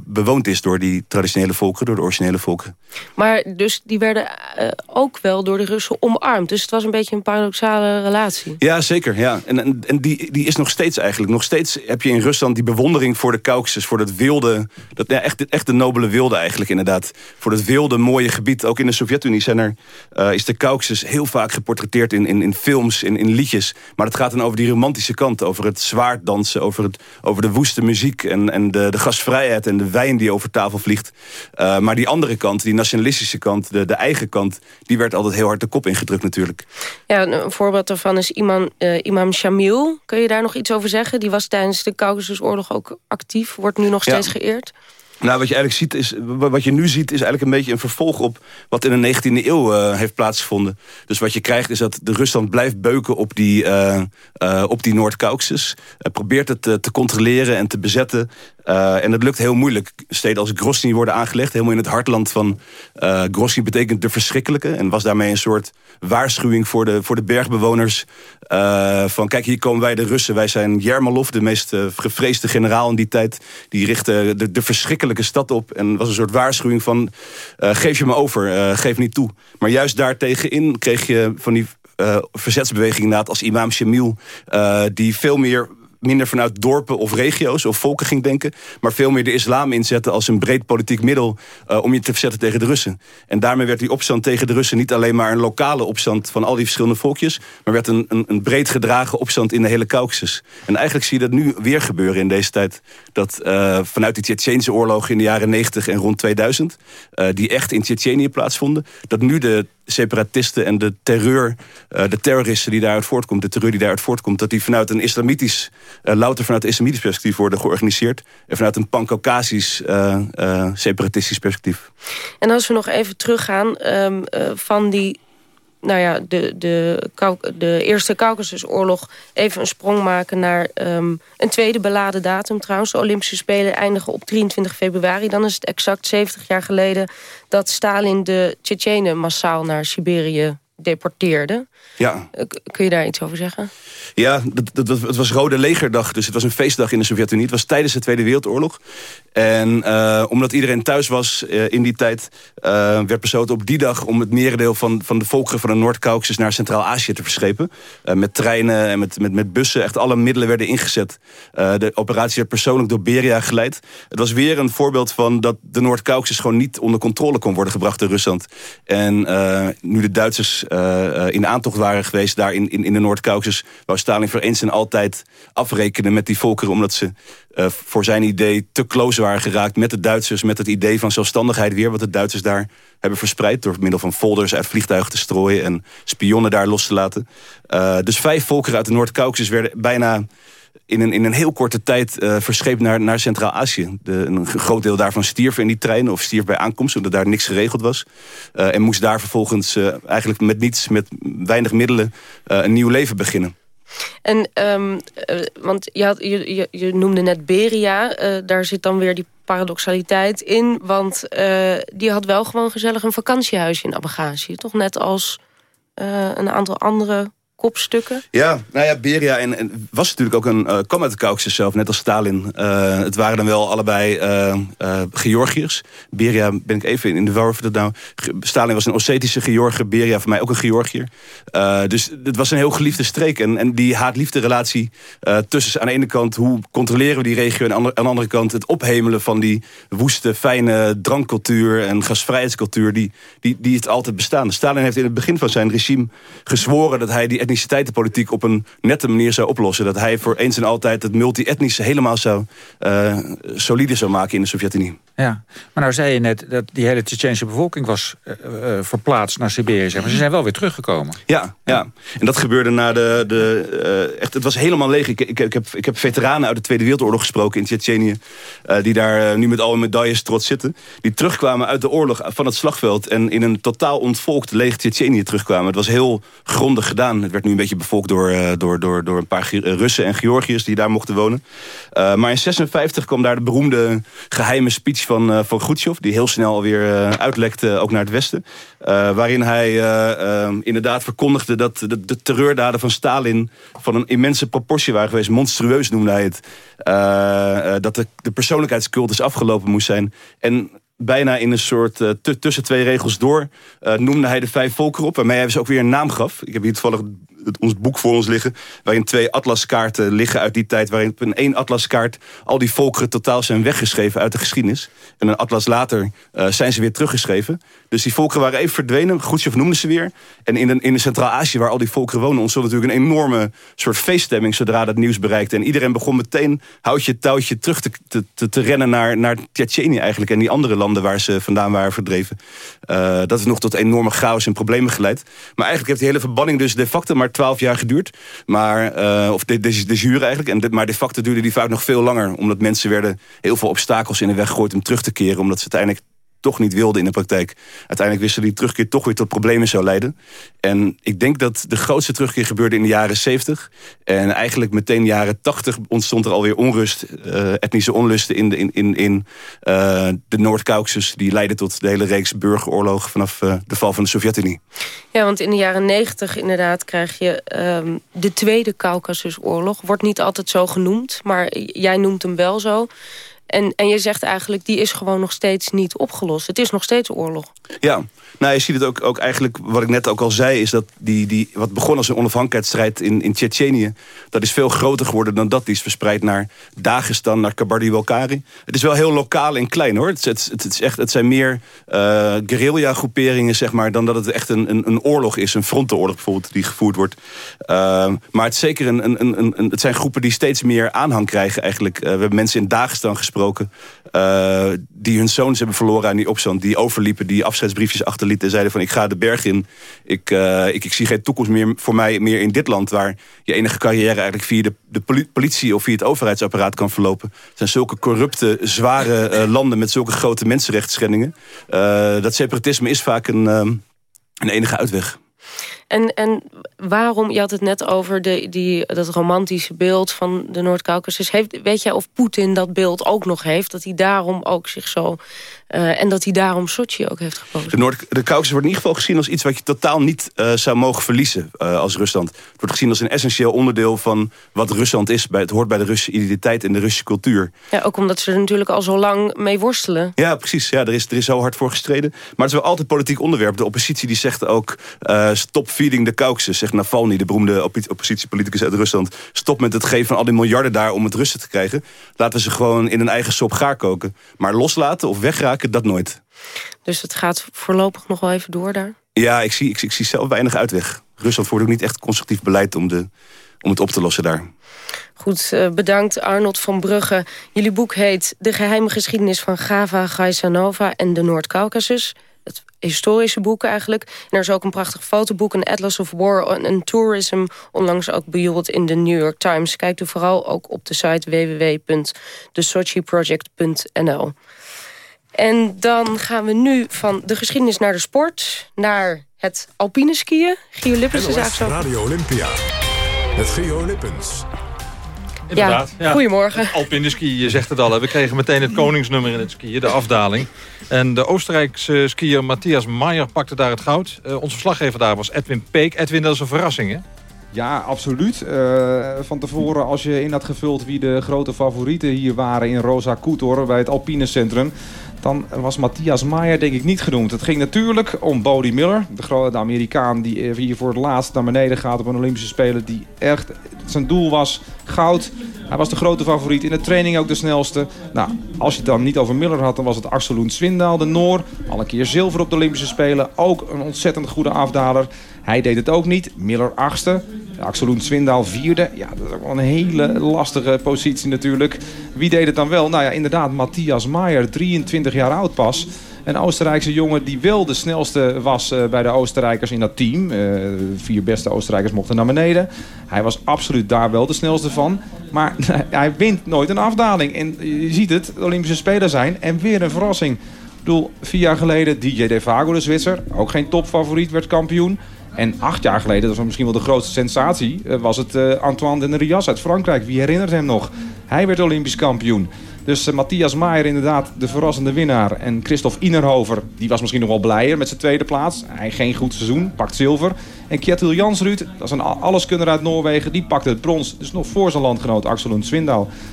bewoond is door die traditionele volkeren, door de originele volken. Maar dus die werden uh, ook wel door de Russen omarmd. Dus het was een beetje een paradoxale relatie. Ja, zeker. Ja. En, en, en die, die is nog steeds eigenlijk. Nog steeds heb je in Rusland die bewondering voor de Caucasus, voor dat wilde, dat, ja, echt, echt de nobele wilde eigenlijk inderdaad. Voor dat wilde mooie gebied. Ook in de Sovjet-Unie zijn er, uh, is de Caucasus heel vaak geportretteerd in, in, in films, in, in liedjes. Maar het gaat dan over die romantische kant over het zwaarddansen, over, het, over de woeste muziek en, en de, de gastvrijheid en de wijn die over tafel vliegt. Uh, maar die andere kant, die nationalistische kant, de, de eigen kant, die werd altijd heel hard de kop ingedrukt natuurlijk. Ja, een voorbeeld daarvan is imam, uh, imam Shamil. Kun je daar nog iets over zeggen? Die was tijdens de Caucasusoorlog ook actief, wordt nu nog steeds geëerd. Nou, wat je eigenlijk ziet is, wat je nu ziet, is eigenlijk een beetje een vervolg op wat in de 19e eeuw uh, heeft plaatsgevonden. Dus wat je krijgt is dat de Rusland blijft beuken op die, uh, op die Noord-Caucasus. probeert het te controleren en te bezetten. en dat lukt heel moeilijk. Steden als Grozny worden aangelegd, helemaal in het hartland van Grozny betekent de verschrikkelijke. En was daarmee een soort waarschuwing voor de, voor de bergbewoners. van kijk, hier komen wij de Russen. Wij zijn Jermalov, de meest gevreesde generaal in die tijd. Die richtte de, de verschrikkelijke stad op. En was een soort waarschuwing van, uh, geef je me over, geef niet toe. Maar juist daartegenin kreeg je van die uh, verzetsbeweging inderdaad als imam Shamil... die veel meer minder vanuit dorpen of regio's of volken ging denken... maar veel meer de islam inzetten als een breed politiek middel... Uh, om je te verzetten tegen de Russen. En daarmee werd die opstand tegen de Russen niet alleen maar een lokale opstand... van al die verschillende volkjes... maar werd een, een, een breed gedragen opstand in de hele Caucasus. En eigenlijk zie je dat nu weer gebeuren in deze tijd. Dat uh, vanuit die Tsjetsjeense oorlog in de jaren 90 en rond 2000... Uh, die echt in Tsjetsjenië plaatsvonden... dat nu de separatisten en de terreur, uh, de terroristen die daaruit voortkomt, de terreur die daaruit voortkomt, dat die vanuit een islamitisch, uh, louter vanuit een islamitisch perspectief worden georganiseerd en vanuit een pan-Caucasisch uh, separatistisch perspectief. En als we nog even teruggaan um, van die nou ja, de, de, de Eerste Caucasusoorlog even een sprong maken naar ehm, een tweede beladen datum trouwens. De Olympische Spelen eindigen op 23 februari. Dan is het exact 70 jaar geleden dat Stalin de Tsjetsjenen massaal naar Siberië deporteerde. Ja. Eh, kun je daar iets over zeggen? Ja, dat, dat, het was Rode Legerdag, dus het was een feestdag in de Sovjet-Unie. Het was tijdens de Tweede Wereldoorlog. En uh, omdat iedereen thuis was uh, in die tijd... Uh, werd besloten op die dag om het merendeel van, van de volkeren van de Noord-Caucasus... naar Centraal-Azië te verschepen. met treinen en met, met, met bussen. Echt alle middelen werden ingezet. de operatie werd persoonlijk door Beria geleid. Het was weer een voorbeeld van dat de Noord-Caucasus... gewoon niet onder controle kon worden gebracht door Rusland. En nu de Duitsers in de aantocht waren geweest... daar in, in, in de Noord-Caucasus... wou Stalin voor eens en altijd afrekenen met die volkeren... omdat ze voor zijn idee te close waren geraakt met de Duitsers... met het idee van zelfstandigheid weer... wat de Duitsers daar hebben verspreid... door middel van folders uit vliegtuigen te strooien... en spionnen daar los te laten. Uh, dus vijf volkeren uit de Noord-Caucasus werden bijna... In een, in een heel korte tijd uh, verscheept naar, naar Centraal-Azië. Een groot deel daarvan stierf in die trein of stierf bij aankomst... omdat daar niks geregeld was. Uh, en moest daar vervolgens eigenlijk met niets, met weinig middelen... een nieuw leven beginnen. En, um, want je, had, je, je, noemde net Beria. Daar zit dan weer die paradoxaliteit in. Want die had wel gewoon gezellig een vakantiehuisje in Abagazi. Toch net als een aantal andere kopstukken. Ja, nou ja, Beria en, en was natuurlijk ook een uh, kwam uit de Caucasus zelf, net als Stalin. Uh, het waren dan wel allebei uh, Georgiërs. Beria ben ik even in de war of dat nou. Stalin was een Ossetische Georgiër, Beria voor mij ook een Georgiër. dus het was een heel geliefde streek. En, en die haat-liefde relatie tussen aan de ene kant hoe controleren we die regio en aan de, aan de andere kant het ophemelen van die woeste, fijne drankcultuur en gasvrijheidscultuur die, die, die het altijd bestaan. Stalin heeft in het begin van zijn regime gezworen dat hij die etniciteitenpolitiek op een nette manier zou oplossen. Dat hij voor eens en altijd het multi-etnische helemaal zou uh, solide zou maken in de Sovjet-Unie. Ja, maar nou zei je net dat die hele Tsjetsjense bevolking was uh, uh, verplaatst naar Siberië. Zeg maar. Ze zijn wel weer teruggekomen. Ja, ja. en dat gebeurde na de... de echt, het was helemaal leeg. Ik, ik, ik, heb, ik heb veteranen uit de Tweede Wereldoorlog gesproken in Tsjetsjenië. die daar nu met alle medailles trots zitten. Die terugkwamen uit de oorlog van het slagveld. En in een totaal ontvolkt leeg Tsjetsjenië terugkwamen. Het was heel grondig gedaan. Het nu een beetje bevolkt door, door, door, door een paar Russen en Georgiërs die daar mochten wonen. maar in 56 kwam daar de beroemde geheime speech van, van Khrushchev... die heel snel weer uh, uitlekte, ook naar het westen. Waarin hij inderdaad verkondigde dat de, de, terreurdaden van Stalin... van een immense proportie waren geweest. Monstrueus noemde hij het. dat de, de afgelopen moest zijn. En bijna in een soort uh, tussen twee regels door... Uh, noemde hij de vijf volkeren op, waarmee hij ze ook weer een naam gaf. Ik heb hier toevallig het, ons boek voor ons liggen... waarin twee atlaskaarten liggen uit die tijd... waarin op een één atlaskaart al die volkeren totaal zijn weggeschreven uit de geschiedenis. En een atlas later uh, zijn ze weer teruggeschreven. Dus die volkeren waren even verdwenen. Khrushchev noemde ze weer. En in, de, in de Centraal-Azië, waar al die volkeren wonen... ontstond natuurlijk een enorme soort feeststemming... zodra dat nieuws bereikte. En iedereen begon meteen houtje touwtje terug te, te, te, te rennen naar, naar Tsjetsjenië eigenlijk... en die andere landen waar ze vandaan waren verdreven. Uh, dat is nog tot enorme chaos en problemen geleid. Maar eigenlijk heeft die hele verbanning dus de facto maar twaalf jaar geduurd. Maar, uh, of de, de, de jure eigenlijk. En de, maar de facto duurde die vaak nog veel langer. Omdat mensen werden heel veel obstakels in de weg gegooid om terug te keren. Omdat ze uiteindelijk toch niet wilde in de praktijk. Uiteindelijk wisten die terugkeer toch weer tot problemen zou leiden. En ik denk dat de grootste terugkeer gebeurde in de jaren 70. En eigenlijk meteen jaren 80 ontstond er alweer onrust, uh, etnische onlusten in de, in, in, in uh, de Noord-Caucasus. Die leidden tot de hele reeks burgeroorlogen vanaf uh, de val van de Sovjet-Unie. Ja, want in de jaren 90 inderdaad krijg je um, de Tweede Caucasusoorlog. Wordt niet altijd zo genoemd, maar jij noemt hem wel zo. En, en je zegt eigenlijk, die is gewoon nog steeds niet opgelost. Het is nog steeds oorlog. Ja, nou, je ziet het ook, ook eigenlijk, wat ik net ook al zei... is dat die, die, wat begon als een onafhankelijkheidsstrijd in, in Tsjetsjenië... dat is veel groter geworden dan dat. Die is verspreid naar Dagestan, naar Kabardi-Balkari. Het is wel heel lokaal en klein, hoor. Het, het, is echt, het zijn meer uh, guerrilla-groeperingen, zeg maar... dan dat het echt een, een, een oorlog is, een frontenoorlog bijvoorbeeld... die gevoerd wordt. Uh, maar het, is zeker een, een, een, een, het zijn groepen die steeds meer aanhang krijgen eigenlijk. Uh, we hebben mensen in Dagestan gesproken... die hun zoons hebben verloren aan die opstand. Die overliepen, die afscheidsbriefjes achter achterlieten en zeiden van ik ga de berg in. Ik, uh, ik, ik zie geen toekomst meer voor mij meer in dit land... waar je enige carrière eigenlijk via de, de politie of via het overheidsapparaat kan verlopen. Het zijn zulke corrupte, zware uh, landen met zulke grote mensenrechtsschendingen. Dat separatisme is vaak een, een enige uitweg. En, en waarom, je had het net over de, die, dat romantische beeld van de Noord-Caucasus. Weet jij of Poetin dat beeld ook nog heeft? Dat hij daarom ook zich zo... Uh, en dat hij daarom Sochi ook heeft gekozen? De, Noord de Caucasus wordt in ieder geval gezien als iets wat je totaal niet uh, zou mogen verliezen uh, als Rusland. Het wordt gezien als een essentieel onderdeel van wat Rusland is. Bij, het hoort bij de Russische identiteit en de Russische cultuur. Ja, ook omdat ze er natuurlijk al zo lang mee worstelen. Ja, precies. Ja, er, is, er is zo hard voor gestreden. Maar het is wel altijd politiek onderwerp. De oppositie die zegt ook stop feeding de Caucasus. Zegt Navalny, de beroemde oppositiepoliticus uit Rusland. Stop met het geven van al die miljarden daar om het rustig te krijgen. Laten we ze gewoon in een eigen sop gaar koken. Maar loslaten of wegraken, dat nooit. Dus het gaat voorlopig nog wel even door daar? Ja, ik zie, ik, ik zie zelf weinig uitweg. Rusland voert ook niet echt constructief beleid om, de, om het op te lossen daar. Goed, eh, bedankt Arnold van Brugge. Jullie boek heet De geheime geschiedenis van Gava, Gaisanova en de Noord-Caucasus het historische boek eigenlijk. En er is ook een prachtig fotoboek, een Atlas of War en Tourism... onlangs ook bejubeld in de New York Times. Kijk u vooral ook op de site www.thesochiproject.nl. En dan gaan we nu van de geschiedenis naar de sport... naar het alpine skiën. Gio Lippens is eigenlijk zo... Radio Olympia. Het Gio Lippens. Inderdaad. Ja, goedemorgen. Alpine ski, je zegt het al. We kregen meteen het koningsnummer in het skiën, de afdaling. En de Oostenrijkse skier Matthias Maier pakte daar het goud. Uh, onze verslaggever daar was Edwin Peek. Edwin, dat is een verrassing, hè? Ja, absoluut. Uh, van tevoren, als je in had gevuld wie de grote favorieten hier waren in Rosa Kutor bij het Alpine Centrum dan was Matthias Maier denk ik niet genoemd. Het ging natuurlijk om Bodie Miller, de, grote Amerikaan die hier voor het laatst naar beneden gaat op een Olympische Spelen. Die echt, zijn doel was goud. Hij was de grote favoriet, in de training ook de snelste. Nou, als je het dan niet over Miller had, dan was het Axel Swindaal, de Noor. Al een keer zilver op de Olympische Spelen. Ook een ontzettend goede afdaler. Hij deed het ook niet. Miller achtste. Axel Swindaal vierde. Ja, dat is ook wel een hele lastige positie natuurlijk. Wie deed het dan wel? Nou ja, inderdaad, Matthias Maier, 23 jaar oud pas. Een Oostenrijkse jongen die wel de snelste was uh, bij de Oostenrijkers in dat team. Uh, vier beste Oostenrijkers mochten naar beneden. Hij was absoluut daar wel de snelste van. Maar *laughs* hij wint nooit een afdaling. En je ziet het, de Olympische Spelen zijn. En weer een verrassing. Ik bedoel, vier jaar geleden DJ De Vago, de Zwitser. Ook geen topfavoriet, werd kampioen. En acht jaar geleden, dat was misschien wel de grootste sensatie... Eh, was het uh, Antoine de Rias uit Frankrijk. Wie herinnert hem nog? Hij werd Olympisch kampioen. Dus uh, Matthias Maier inderdaad de verrassende winnaar. En Christophe Inerhover, die was misschien nog wel blijer met zijn tweede plaats. Hij geen goed seizoen, pakt zilver. En Kjetil Jansruud, dat is een alleskunner uit Noorwegen, die pakte het brons. Dus nog voor zijn landgenoot Axel Lund.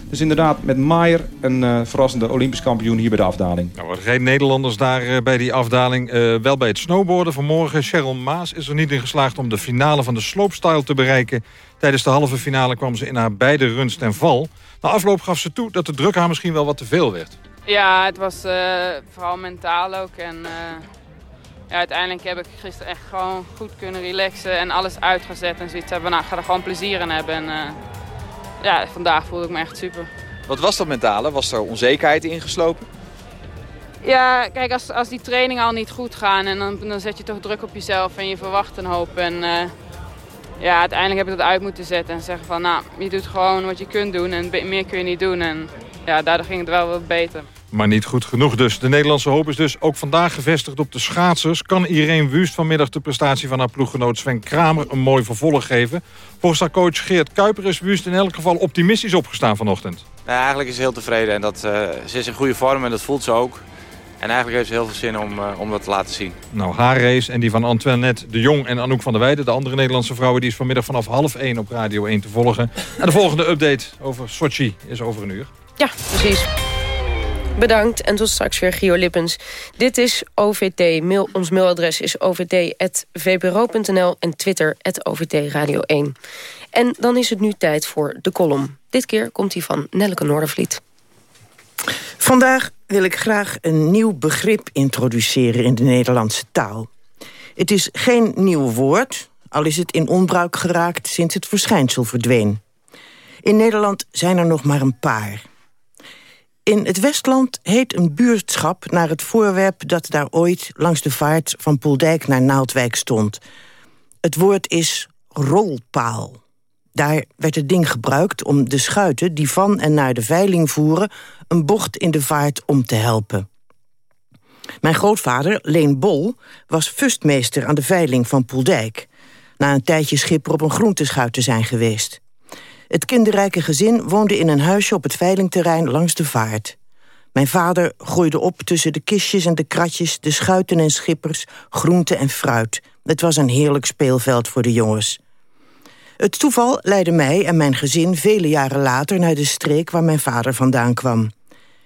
Dus inderdaad met Maier een uh, verrassende Olympisch kampioen hier bij de afdaling. Nou, geen Nederlanders daar uh, bij die afdaling. Wel bij het snowboarden vanmorgen. Cheryl Maas is er niet in geslaagd om de finale van de slopestyle te bereiken. Tijdens de halve finale kwam ze in haar beide runs ten val. Na afloop gaf ze toe dat de druk haar misschien wel wat te veel werd. Ja, het was vooral mentaal ook. En ja, uiteindelijk heb ik gisteren echt gewoon goed kunnen relaxen en alles uitgezet. En zoiets hebben, nou, ik ga er gewoon plezier in hebben. En uh, ja, vandaag voelde ik me echt super. Wat was dat mentale? Was er onzekerheid ingeslopen? Ja, kijk, als, als die trainingen al niet goed gaan en dan, dan zet je toch druk op jezelf en je verwacht een hoop. En uh, ja, uiteindelijk heb ik dat uit moeten zetten en zeggen van, nou, je doet gewoon wat je kunt doen en meer kun je niet doen. En ja, daardoor ging het wel wat beter. Maar niet goed genoeg dus. De Nederlandse hoop is dus ook vandaag gevestigd op de schaatsers. Kan Irene Wust vanmiddag de prestatie van haar ploeggenoot Sven Kramer een mooi vervolg geven? Volgens haar coach Geert Kuiper is Wust in elk geval optimistisch opgestaan vanochtend. Nou, eigenlijk is ze heel tevreden en dat, uh, ze is in goede vorm en dat voelt ze ook. En eigenlijk heeft ze heel veel zin om, uh, om dat te laten zien. Nou, haar race en die van Antoinette de Jong en Anouk van der Weijden... de andere Nederlandse vrouwen, die is vanmiddag vanaf half 1 op Radio 1 te volgen. En de volgende update over Sochi is over een uur. Ja, precies. Bedankt en tot straks weer Gio Lippens. Dit is OVT. Mail, ons mailadres is ovt.vpro.nl en Twitter OVT Radio 1. En dan is het nu tijd voor de column. Dit keer komt die van Nelleke Noordervliet. Vandaag wil ik graag een nieuw begrip introduceren in de Nederlandse taal. Het is geen nieuw woord, al is het in onbruik geraakt sinds het verschijnsel verdween. In Nederland zijn er nog maar een paar... In het Westland heet een buurtschap naar het voorwerp... dat daar ooit langs de vaart van Poeldijk naar Naaldwijk stond. Het woord is rolpaal. Daar werd het ding gebruikt om de schuiten die van en naar de veiling voeren... een bocht in de vaart om te helpen. Mijn grootvader, Leen Bol, was fustmeester aan de veiling van Poeldijk. Na een tijdje schipper op een groenteschuit te zijn geweest. Het kinderrijke gezin woonde in een huisje op het veilingterrein langs de vaart. Mijn vader groeide op tussen de kistjes en de kratjes... de schuiten en schippers, groente en fruit. Het was een heerlijk speelveld voor de jongens. Het toeval leidde mij en mijn gezin vele jaren later... naar de streek waar mijn vader vandaan kwam.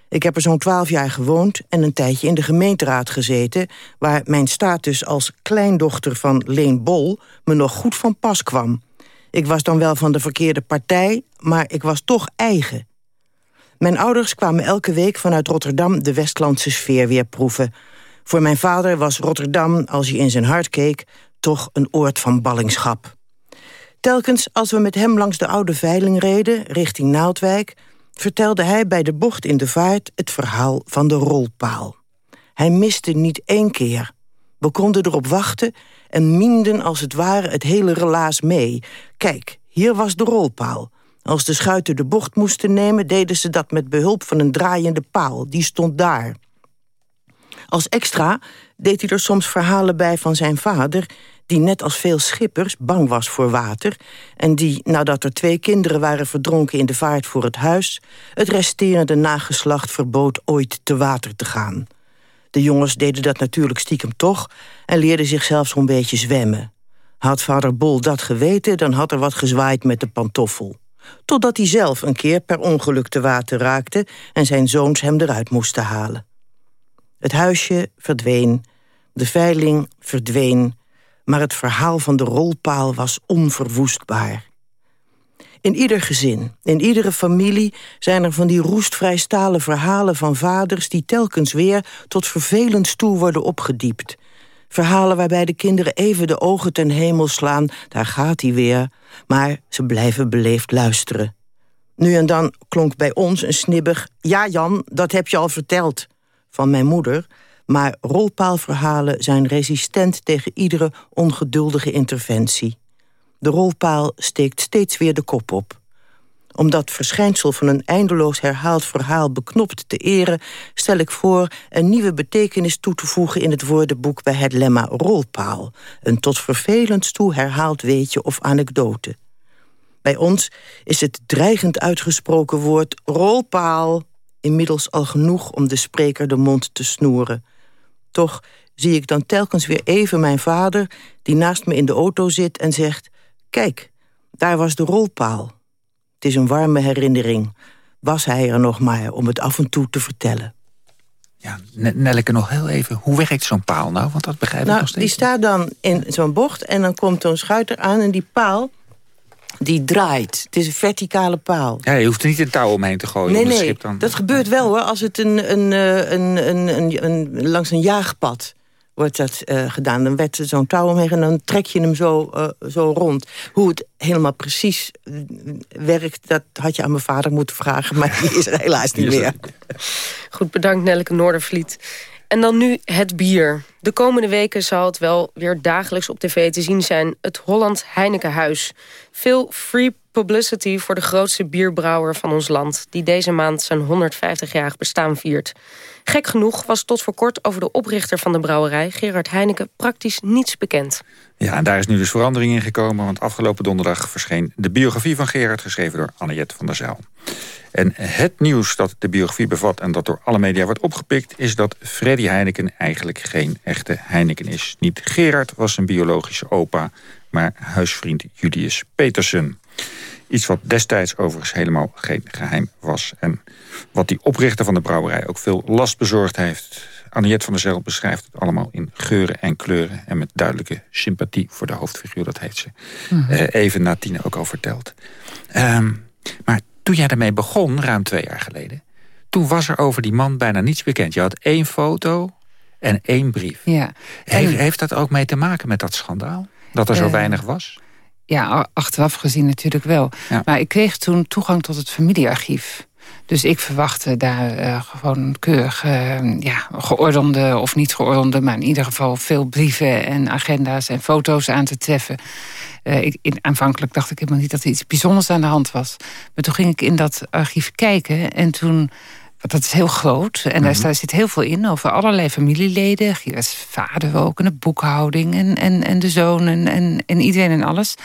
Ik heb er zo'n twaalf jaar gewoond en een tijdje in de gemeenteraad gezeten... waar mijn status als kleindochter van Leen Bol me nog goed van pas kwam. Ik was dan wel van de verkeerde partij, maar ik was toch eigen. Mijn ouders kwamen elke week vanuit Rotterdam de Westlandse sfeer weer proeven. Voor mijn vader was Rotterdam, als hij in zijn hart keek... toch een oord van ballingschap. Telkens als we met hem langs de oude veiling reden, richting Naaldwijk... vertelde hij bij de bocht in de vaart het verhaal van de rolpaal. Hij miste niet één keer. We konden erop wachten en mienden als het ware het hele relaas mee. Kijk, hier was de rolpaal. Als de schuiten de bocht moesten nemen... deden ze dat met behulp van een draaiende paal. Die stond daar. Als extra deed hij er soms verhalen bij van zijn vader... die net als veel schippers bang was voor water... en die, nadat er twee kinderen waren verdronken in de vaart voor het huis... het resterende nageslacht verbood ooit te water te gaan. De jongens deden dat natuurlijk stiekem toch... en leerden zichzelf zo'n beetje zwemmen. Had vader Bol dat geweten, dan had er wat gezwaaid met de pantoffel. Totdat hij zelf een keer per ongeluk te water raakte... en zijn zoons hem eruit moesten halen. Het huisje verdween, de veiling verdween... maar het verhaal van de rolpaal was onverwoestbaar. In ieder gezin, in iedere familie zijn er van die roestvrij stalen verhalen van vaders... die telkens weer tot vervelend toe worden opgediept. Verhalen waarbij de kinderen even de ogen ten hemel slaan, daar gaat hij weer... maar ze blijven beleefd luisteren. Nu en dan klonk bij ons een snibbig... ja Jan, dat heb je al verteld, van mijn moeder... maar rolpaalverhalen zijn resistent tegen iedere ongeduldige interventie. De rolpaal steekt steeds weer de kop op. Om dat verschijnsel van een eindeloos herhaald verhaal beknopt te eren... stel ik voor een nieuwe betekenis toe te voegen in het woordenboek... bij het lemma rolpaal. Een tot vervelend toe herhaald weetje of anekdote. Bij ons is het dreigend uitgesproken woord rolpaal... inmiddels al genoeg om de spreker de mond te snoeren. Toch zie ik dan telkens weer even mijn vader... die naast me in de auto zit en zegt... Kijk, daar was de rolpaal. Het is een warme herinnering. Was hij er nog maar om het af en toe te vertellen. Ja, Nelleke, nog heel even. Hoe werkt zo'n paal nou? Want dat begrijp nou, ik nog steeds. Die staat dan in zo'n bocht en dan komt zo'n schuiter aan... en die paal, die draait. Het is een verticale paal. Ja, je hoeft er niet een touw omheen te gooien. Nee, om het nee, schip dan... dat gebeurt wel hoor. Als het een, een, eh, een, een, een, een langs een jaagpad wordt dat uh, gedaan. Dan werd zo'n touw omheen en dan trek je hem zo, uh, zo rond. Hoe het helemaal precies werkt, dat had je aan mijn vader moeten vragen. Maar die is er helaas niet meer. Goed, bedankt Nelleke Noordervliet. En dan nu het bier. De komende weken zal het wel weer dagelijks op tv te zien zijn. Het Holland Heinekenhuis. Veel free publicity voor de grootste bierbrouwer van ons land... die deze maand zijn 150-jarig bestaan viert. Gek genoeg was tot voor kort over de oprichter van de brouwerij... Gerard Heineken praktisch niets bekend. Ja, en daar is nu dus verandering in gekomen... want afgelopen donderdag verscheen de biografie van Gerard... geschreven door Anniette van der Zijl. En het nieuws dat de biografie bevat en dat door alle media wordt opgepikt... is dat Freddy Heineken eigenlijk geen echte Heineken is. Niet Gerard was zijn biologische opa, maar huisvriend Julius Petersen. Iets wat destijds overigens helemaal geen geheim was. En wat die oprichter van de brouwerij ook veel last bezorgd heeft. Anniette van der Zijl beschrijft het allemaal in geuren en kleuren... en met duidelijke sympathie voor de hoofdfiguur, dat heeft ze. Mhm. eh, even na tien ook al verteld. Ehm, maar toen jij daarmee begon, ruim twee jaar geleden... toen was er over die man bijna niets bekend. Je had één foto en één brief. Ja. Heeft, heeft dat ook mee te maken met dat schandaal? Dat er zo Eh, weinig was? Ja, achteraf gezien natuurlijk wel. Maar ik kreeg toen toegang tot het familiearchief. Dus ik verwachtte daar eh, gewoon keurig eh, ja, geordende of niet geordende... maar in ieder geval veel brieven en agenda's en foto's aan te treffen. Eh, ik, in, aanvankelijk dacht ik helemaal niet dat er iets bijzonders aan de hand was. Maar toen ging ik in dat archief kijken en toen dat is heel groot. En daar, daar zit heel veel in over allerlei familieleden. Gerard's vader ook, en de boekhouding en, en, en de zoon en, en, en iedereen en alles.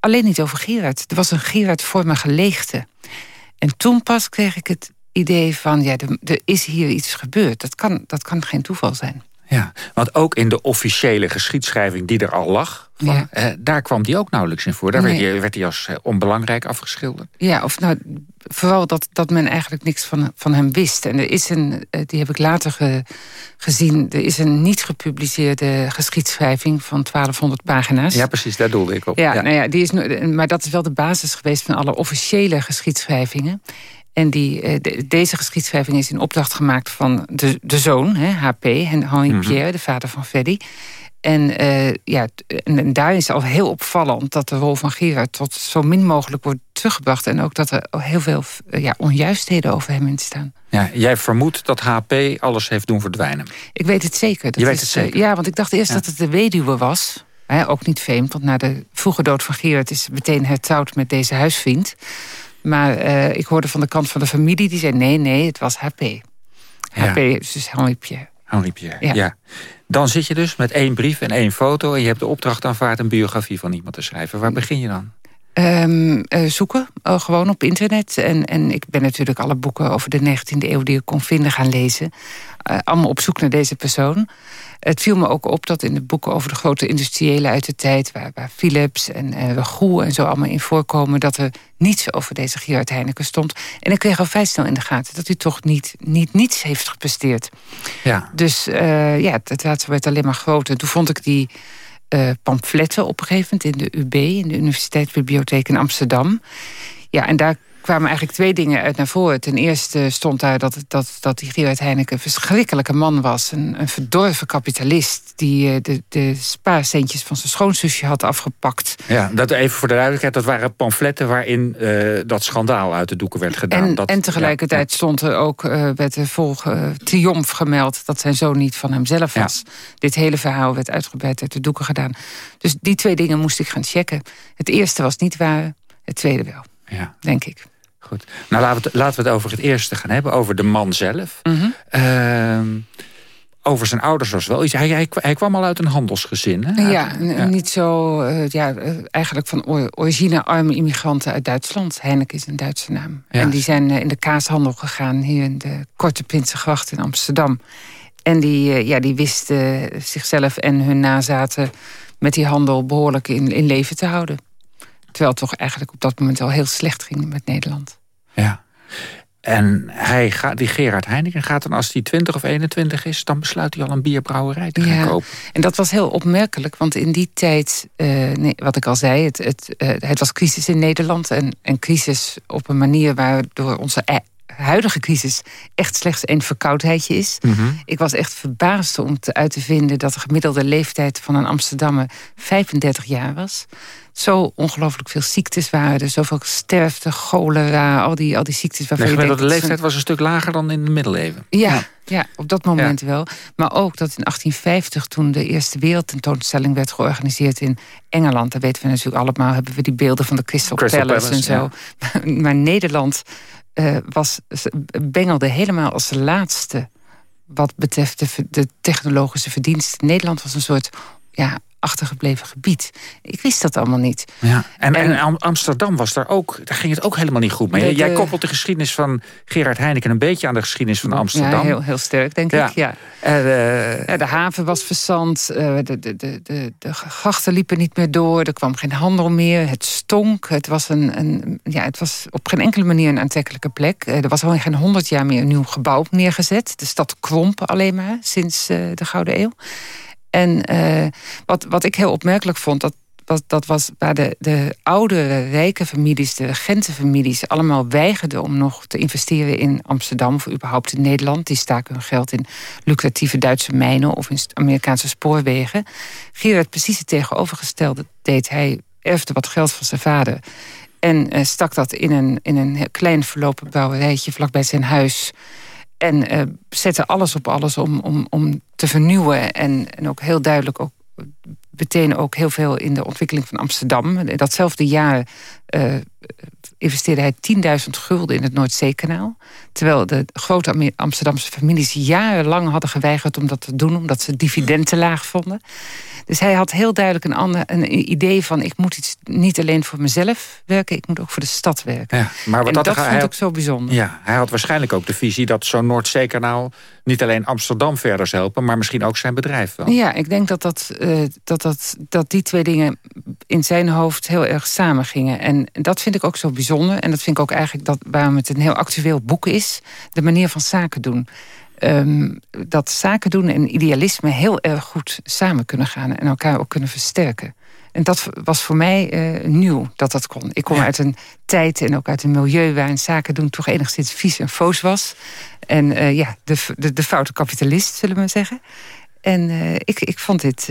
Alleen niet over Gerard. Er was een Gerard-vormige leegte. En toen pas kreeg ik het idee van, ja, er, er is hier iets gebeurd. Dat kan, dat kan geen toeval zijn. Ja, want ook in de officiële geschiedschrijving die er al lag... Eh, daar kwam die ook nauwelijks in voor. Daar werd, hij, werd hij als eh, onbelangrijk afgeschilderd. Ja, of nou, vooral dat, dat men eigenlijk niks van, van hem wist. En er is een, eh, die heb ik later gezien... er is een niet gepubliceerde geschiedschrijving van 1200 pagina's. Ja, precies, daar doelde ik op. Ja, Nou ja die is, maar dat is wel de basis geweest van alle officiële geschiedschrijvingen. En die, eh, deze geschiedschrijving is in opdracht gemaakt van de, de zoon, hè, HP, Henri mhm. Pierre, de vader van Freddy. En, uh, ja, en daar is al heel opvallend dat de rol van Gerard tot zo min mogelijk wordt teruggebracht. En ook dat er heel veel eh, ja, onjuistheden over hem in staan. Ja, jij vermoedt dat HP alles heeft doen verdwijnen. Ik weet het zeker. Dat Je weet het zeker? Ja, want ik dacht eerst dat het de weduwe was. ook niet vreemd, want na de vroege dood van Gerard is meteen hertrouwd met deze huisvriend. Maar uh, ik hoorde van de kant van de familie, die zei nee, nee, het was HP. HP, dus Henri Pierre. Henri Pierre, ja. Dan zit je dus met één brief en één foto... en je hebt de opdracht aanvaard een biografie van iemand te schrijven. Waar begin je dan? Um, uh, zoeken, uh, gewoon op internet. En, en ik ben natuurlijk alle boeken over de 19e eeuw... die ik kon vinden gaan lezen. Uh, allemaal op zoek naar deze persoon. Het viel me ook op dat in de boeken over de grote industriëlen uit de tijd... waar, waar Philips en uh, en zo allemaal in voorkomen... dat er niets over deze Gerard Heineken stond. En ik kreeg al vrij snel in de gaten dat hij toch niet, niet niets heeft gepresteerd. Ja. Dus uh, ja, het laatste werd alleen maar groter. Toen vond ik die uh, pamfletten op een gegeven moment in de UB... in de Universiteitsbibliotheek in Amsterdam. Ja, en daar kwamen eigenlijk twee dingen uit naar voren. Ten eerste stond daar dat, dat, dat die Gerard Heineken een verschrikkelijke man was. Een, een verdorven kapitalist die uh, de, de spaarcentjes van zijn schoonzusje had afgepakt. Ja, dat even voor de duidelijkheid. Dat waren pamfletten waarin uh, dat schandaal uit de doeken werd gedaan. En, dat, en tegelijkertijd ja, stond er ook, uh, werd er vol triomf gemeld... dat zijn zoon niet van hemzelf was. Ja. Dit hele verhaal werd uitgebreid uit de doeken gedaan. Dus die twee dingen moest ik gaan checken. Het eerste was niet waar, het tweede wel. Ja. Denk ik. Goed. Nou, laten we, het, laten we het over het eerste gaan hebben. Over de man zelf. Mm -hmm. uh, over zijn ouders was wel iets. Hij, hij, hij, kwam al uit een handelsgezin. Hè? Ja, ja. niet zo. Uh, ja, eigenlijk van origine arme immigranten uit Duitsland. Heineken is een Duitse naam. Ja. En die zijn uh, in de kaashandel gegaan hier in de Korte Prinsengracht in Amsterdam. En die, ja, die wisten zichzelf en hun nazaten met die handel behoorlijk in, in leven te houden. Terwijl het toch eigenlijk op dat moment al heel slecht ging met Nederland. Ja. En hij gaat, die Gerard Heineken gaat dan als hij 20 of 21 is... dan besluit hij al een bierbrouwerij te gaan ja, kopen. En dat was heel opmerkelijk, want in die tijd... Uh, nee, wat ik al zei, het, het, uh, het was crisis in Nederland. En een crisis op een manier waardoor onze huidige crisis echt slechts een verkoudheidje is. Mm -hmm. Ik was echt verbaasd om te uit te vinden... dat de gemiddelde leeftijd van een Amsterdammer 35 jaar was zo ongelooflijk veel ziektes waren. Zoveel sterfte, cholera, al die, al die ziektes waarvan nee, je denkt... de leeftijd was een stuk lager dan in de middeleeuwen. Ja, ja. ja op dat moment ja. wel. Maar ook dat in 1850, toen de Eerste Wereldtentoonstelling werd georganiseerd in Engeland... daar weten we natuurlijk allemaal, hebben we die beelden van de Crystal, Crystal Palace, Palace, en zo. Ja. *laughs* maar Nederland uh, was, bengelde helemaal als de laatste... wat betreft de, de technologische verdiensten. Nederland was een soort ja, achtergebleven gebied. Ik wist dat allemaal niet. Ja. En, en, en Amsterdam was daar ook, daar ging het ook helemaal niet goed mee. De, de, Jij koppelt de geschiedenis van Gerard Heineken een beetje aan de geschiedenis van Amsterdam. Ja, heel, heel sterk, denk ja. ik. Ja. Uh, ja, de haven was verzand, uh, de, de, de, de, de grachten liepen niet meer door, er kwam geen handel meer, het stonk. Het was, een, een, ja, het was op geen enkele manier een aantrekkelijke plek. Uh, er was al geen honderd jaar meer een nieuw gebouw neergezet. De stad kromp alleen maar sinds de Gouden Eeuw. En uh, wat, wat ik heel opmerkelijk vond, dat, was, dat was waar de, de oude rijke families, de Gentenfamilies, allemaal weigerden om nog te investeren in Amsterdam of überhaupt in Nederland. Die staken hun geld in lucratieve Duitse mijnen of in Amerikaanse spoorwegen. Gerard precies het tegenovergestelde deed. Hij erfde wat geld van zijn vader. En uh, stak dat in een, in een klein verlopen brouwerijtje vlakbij zijn huis. En uh, zette alles op alles om, om, om te vernieuwen. En, en ook heel duidelijk ook meteen ook heel veel in de ontwikkeling van Amsterdam. Datzelfde jaar investeerde hij 10.000 gulden in het Noordzeekanaal. Terwijl de grote Amsterdamse families jarenlang hadden geweigerd om dat te doen... omdat ze dividenden laag vonden. Dus hij had heel duidelijk een, ander, een idee van... ik moet iets niet alleen voor mezelf werken, ik moet ook voor de stad werken. Ja, maar wat en dat, vond ik zo bijzonder. Ja, hij had waarschijnlijk ook de visie dat zo'n Noordzeekanaal... niet alleen Amsterdam verder helpen, maar misschien ook zijn bedrijf wel. Ja, ik denk dat, dat, uh, dat, dat, dat die twee dingen in zijn hoofd heel erg samen gingen. En dat vind ik ook zo bijzonder. En dat vind ik ook eigenlijk dat, waarom het een heel actueel boek is. De manier van zaken doen. Ehm, dat zaken doen en idealisme heel erg goed samen kunnen gaan... en elkaar ook kunnen versterken. En dat was voor mij uh, nieuw, dat dat kon. Ik kom uit een tijd en ook uit een milieu... waarin zaken doen toch enigszins vies en foos was. En uh, ja, de, de, de, foute kapitalist, zullen we zeggen. En uh, ik, ik vond dit,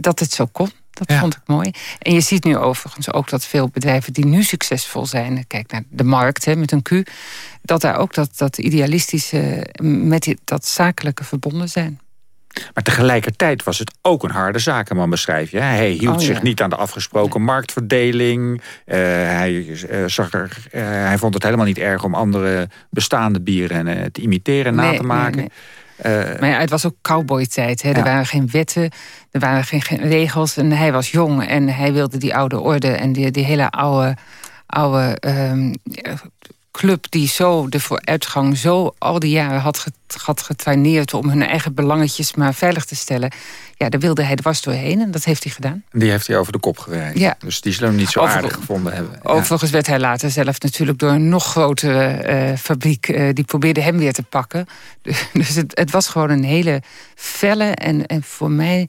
dat het zo kon. Dat vond ik mooi. En je ziet nu overigens ook dat veel bedrijven die nu succesvol zijn... kijk naar de markt hè, met een Q... dat daar ook dat, dat idealistische met die, dat zakelijke verbonden zijn. Maar tegelijkertijd was het ook een harde zakenman, beschrijf je. Hij hield oh, zich niet aan de afgesproken marktverdeling. Uh, hij, uh, zag er, uh, hij vond het helemaal niet erg om andere bestaande bieren te imiteren en na te maken. Nee, maar ja, het was ook cowboytijd. Hè? Er waren geen wetten, er waren geen, geen, regels. En hij was jong en hij wilde die oude orde en die, die hele oude, oude um, club die zo de vooruitgang zo al die jaren had, had getraineerd... om hun eigen belangetjes maar veilig te stellen... ja, daar wilde hij dwars doorheen en dat heeft hij gedaan. Die heeft hij over de kop gewerkt. Ja. Dus die zullen hem niet zo aardig gevonden hebben. Overigens werd hij later zelf natuurlijk door een nog grotere uh, fabriek... Uh, die probeerde hem weer te pakken. *laughs* Dus het, het was gewoon een hele felle en, en voor mij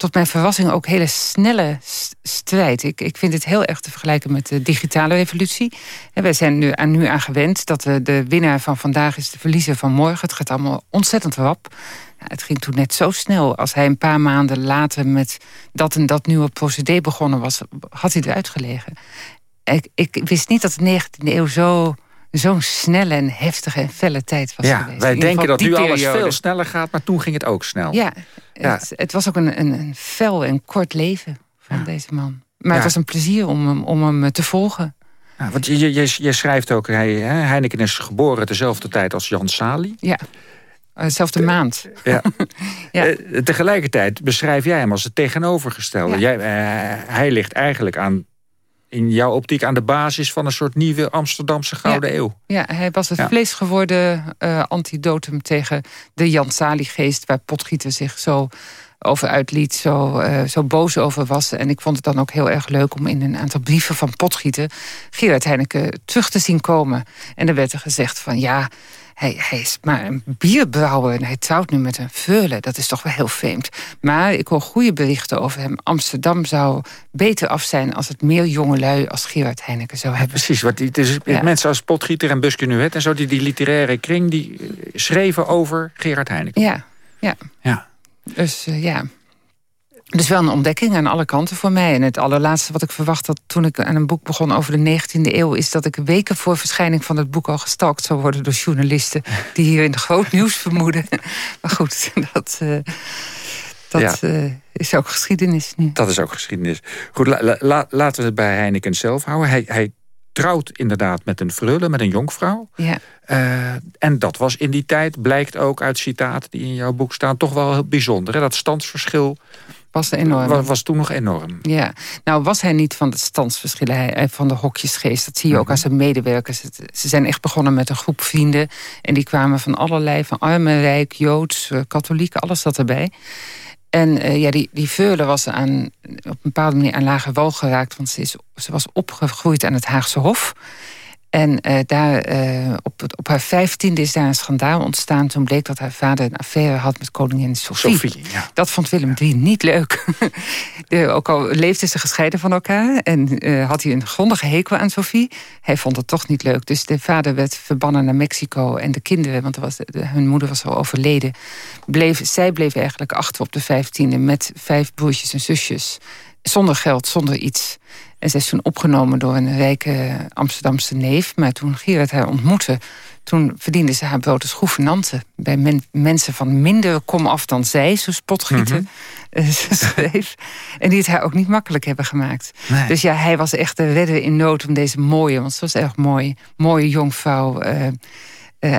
tot mijn verrassing ook hele snelle strijd. Ik, ik vind het heel erg te vergelijken met de digitale revolutie. En wij zijn nu aan, nu aan gewend dat de, de winnaar van vandaag is de verliezer van morgen. Het gaat allemaal ontzettend rap. het ging toen net zo snel. Als hij een paar maanden later met dat en dat nieuwe procedé begonnen was... had hij eruit gelegen. Ik, ik wist niet dat de 19e eeuw zo zo'n snelle en heftige en felle tijd was ja, geweest. Wij denken dat nu alles veel sneller gaat, maar toen ging het ook snel. Ja, Het, het, was ook een, een, een fel en kort leven van deze man. Maar het was een plezier om hem, om hem te volgen. Ja, want je, je, je schrijft ook, hij, Heineken is geboren dezelfde tijd als Jan Sali. Ja, dezelfde maand. Ja. *laughs* ja. Uh, tegelijkertijd beschrijf jij hem als het tegenovergestelde. Jij, uh, hij ligt eigenlijk aan in jouw optiek aan de basis van een soort nieuwe Amsterdamse Gouden Eeuw. Ja, hij was het ja. vlees geworden uh, antidotum tegen de Jan Sali-geest... waar Potgieter zich zo over uitliet, zo, uh, zo boos over was. En ik vond het dan ook heel erg leuk om in een aantal brieven van Potgieter... Gerard Heineken terug te zien komen. En er werd er gezegd van ja, hij, hij, is maar een bierbrouwer en hij trouwt nu met een veule. Dat is toch wel heel vreemd. Maar ik hoor goede berichten over hem. Amsterdam zou beter af zijn als het meer jongelui als Gerard Heineken zou hebben. precies, want het is ja. mensen als Potgieter en Buske Nuet en zo... die, die literaire kring, die eh, schreven over Gerard Heineken. Ja, ja. ja. Dus uh, ja... Dus wel een ontdekking aan alle kanten voor mij. En het allerlaatste wat ik verwacht had toen ik aan een boek begon over de 19e eeuw... is dat ik weken voor verschijning van het boek al gestalkt zou worden... door journalisten die hier in groot *laughs* nieuws vermoeden. Maar goed, dat, uh, dat ja. uh, is ook geschiedenis nu. Dat is ook geschiedenis. Goed, la, la, laten we het bij Heineken zelf houden. Hij, hij trouwt inderdaad met een frulle, met een jonkvrouw. Ja. Uh, en dat was in die tijd, blijkt ook uit citaten die in jouw boek staan... toch wel heel bijzonder. Hè? Dat standsverschil was enorm. Was, was, toen nog enorm. Ja, nou was hij niet van de standsverschillen, hij, van de hokjesgeest. Dat zie je ook mhm. aan zijn medewerkers. Ze zijn echt begonnen met een groep vrienden. En die kwamen van allerlei, van arm en rijk, joods, eh, katholiek, alles zat erbij. En uh, ja, die, die Veule was aan, op een bepaalde manier aan lage wal geraakt... want ze, is, ze was opgegroeid aan het Haagse Hof... En uh, daar, uh, op, op haar vijftiende is daar een schandaal ontstaan. Toen bleek dat haar vader een affaire had met koningin Sophie. Sophie ja. Dat vond Willem III niet leuk. *laughs* de, ook al leefden ze gescheiden van elkaar... en uh, had hij een grondige hekel aan Sophie. Hij vond het toch niet leuk. Dus de vader werd verbannen naar Mexico. En de kinderen, want was, de, hun moeder was al overleden... Bleef, zij bleef eigenlijk achter op de vijftiende... met vijf broertjes en zusjes. Zonder geld, zonder iets... En zij is toen opgenomen door een rijke Amsterdamse neef. Maar toen Gerard haar ontmoette, toen verdiende ze haar brood als gouvernante. Bij mensen van minder kom af dan zij, zo spotgieten. Mm ze *laughs* schreef. En die het haar ook niet makkelijk hebben gemaakt. Dus ja, hij was echt de redder in nood om deze mooie... want ze was erg mooi, mooie jongvrouw... Uh,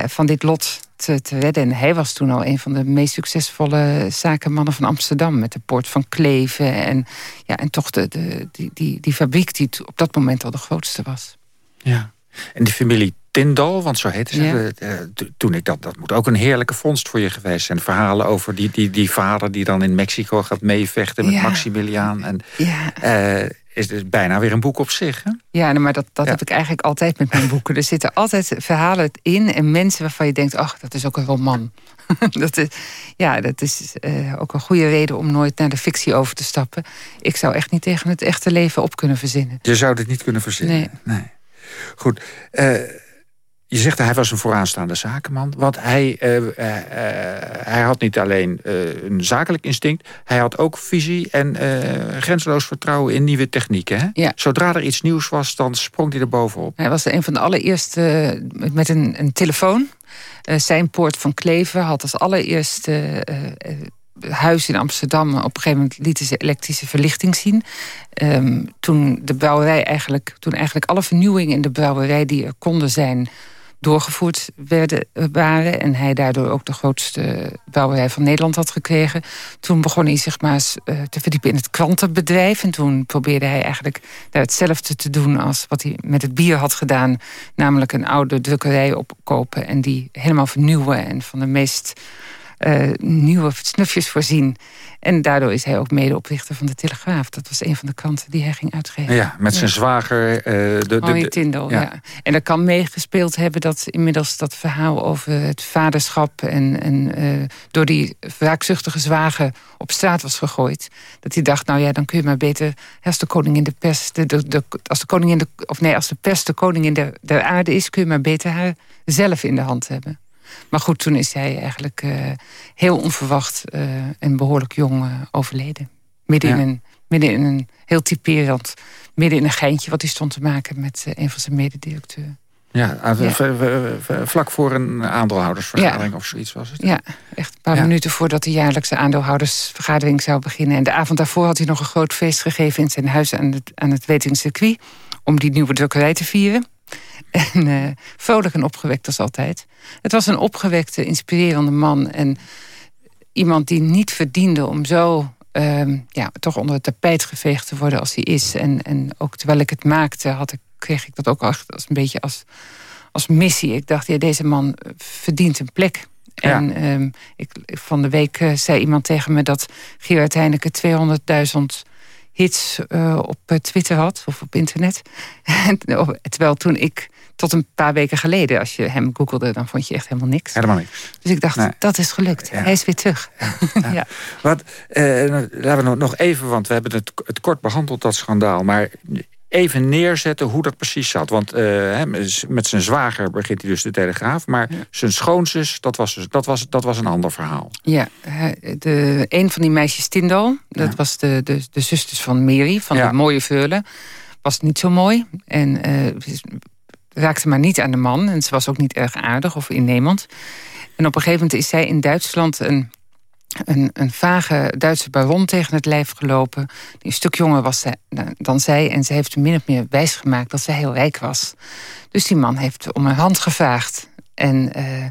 van dit lot te, te, redden. En hij was toen al een van de meest succesvolle zakenmannen van Amsterdam. Met de poort van Kleven. En, ja, en toch de, de, die, die, die fabriek die op dat moment al de grootste was. Ja. En die familie Tindal, want zo heette ze. Ja. Uh, toen ik dat, dat moet ook een heerlijke vondst voor je geweest zijn. Verhalen over die, die, die vader die dan in Mexico gaat meevechten met Maximiliaan. En, ja. Uh, is dus bijna weer een boek op zich. Hè? Ja, maar dat, dat heb ik eigenlijk altijd met mijn boeken. Er zitten altijd verhalen in en mensen waarvan je denkt... ach, dat is ook een roman. *laughs* dat is, ja, dat is uh, ook een goede reden om nooit naar de fictie over te stappen. Ik zou echt niet tegen het echte leven op kunnen verzinnen. Je zou dit niet kunnen verzinnen? Nee. nee. Goed. Uh, je zegt dat hij was een vooraanstaande zakenman. Want hij, uh, uh, hij had niet alleen een zakelijk instinct... hij had ook visie en grenzeloos vertrouwen in nieuwe technieken. Hè? Ja. Zodra er iets nieuws was, dan sprong hij er bovenop. Hij was een van de allereerste met een, een telefoon. zijn poort van Kleven had als allereerste huis in Amsterdam. Op een gegeven moment lieten ze elektrische verlichting zien. Um, toen de brouwerij eigenlijk, toen eigenlijk alle vernieuwingen in de brouwerij die er konden zijn doorgevoerd werden, waren... en hij daardoor ook de grootste brouwerij van Nederland had gekregen... toen begon hij zich maar eh, te verdiepen in het krantenbedrijf... en toen probeerde hij eigenlijk daar hetzelfde te doen... als wat hij met het bier had gedaan... namelijk een oude drukkerij opkopen... en die helemaal vernieuwen en van de meest uh, nieuwe snufjes voorzien. En daardoor is hij ook medeoprichter van de Telegraaf. Dat was een van de kranten die hij ging uitgeven. Ja, met zijn zwager. Uh, de, de, Tindal, ja. ja. En er kan meegespeeld hebben dat inmiddels dat verhaal over het vaderschap... en, en uh, door die wraakzuchtige zwager op straat was gegooid. Dat hij dacht, nou ja, dan kun je maar beter... als de koningin de pers, de, de, als de koningin de, of nee, als de pers de koningin der, der aarde is... kun je maar beter haar zelf in de hand hebben. Maar goed, toen is hij eigenlijk uh, heel onverwacht uh, en behoorlijk jong overleden. Midden, ja. in een, midden in een heel typerend, midden in een geintje... wat hij stond te maken met een van zijn mededirecteuren. Ja, ja. vlak voor een aandeelhoudersvergadering ja. of zoiets was het. Ja, echt een paar ja. minuten voordat de jaarlijkse aandeelhoudersvergadering zou beginnen. En de avond daarvoor had hij nog een groot feest gegeven in zijn huis aan het, aan het Wetingscircuit. Om die nieuwe drukkerij te vieren. En uh, vrolijk en opgewekt als altijd. Het was een opgewekte, inspirerende man. En iemand die niet verdiende om zo uh, ja, toch onder het tapijt geveegd te worden als hij is. En, en ook terwijl ik het maakte, had ik, kreeg ik dat ook als een beetje als, als missie. Ik dacht, ja, deze man verdient een plek. Ja. En um, ik, van de week uh, zei iemand tegen me dat Gerard Heineken 200.000 hits uh, op Twitter had of op internet. *laughs* Terwijl toen ik tot een paar weken geleden, als je hem googelde, dan vond je echt helemaal niks. Helemaal niks. Dus ik dacht, nee. dat is gelukt. Ja. Hij is weer terug. Ja. *laughs* ja. Wat, uh, laten we nog even, want we hebben het, het kort behandeld, dat schandaal. Maar even neerzetten hoe dat precies zat. Want uh, met zijn zwager begint hij dus de Telegraaf. Maar ja. zijn schoonzus, dat was, dus, dat, was, dat was een ander verhaal. Ja, de, een van die meisjes, Tindal... dat ja. was de, de, de zusters van Mary, van ja. de mooie Veulen... was niet zo mooi. En uh, raakte maar niet aan de man. En ze was ook niet erg aardig of innemend. En op een gegeven moment is zij in Duitsland... een een, een vage Duitse baron tegen het lijf gelopen. Die een stuk jonger was dan zij. En ze heeft min of meer wijsgemaakt dat zij heel rijk was. Dus die man heeft om een hand gevraagd. En, uh,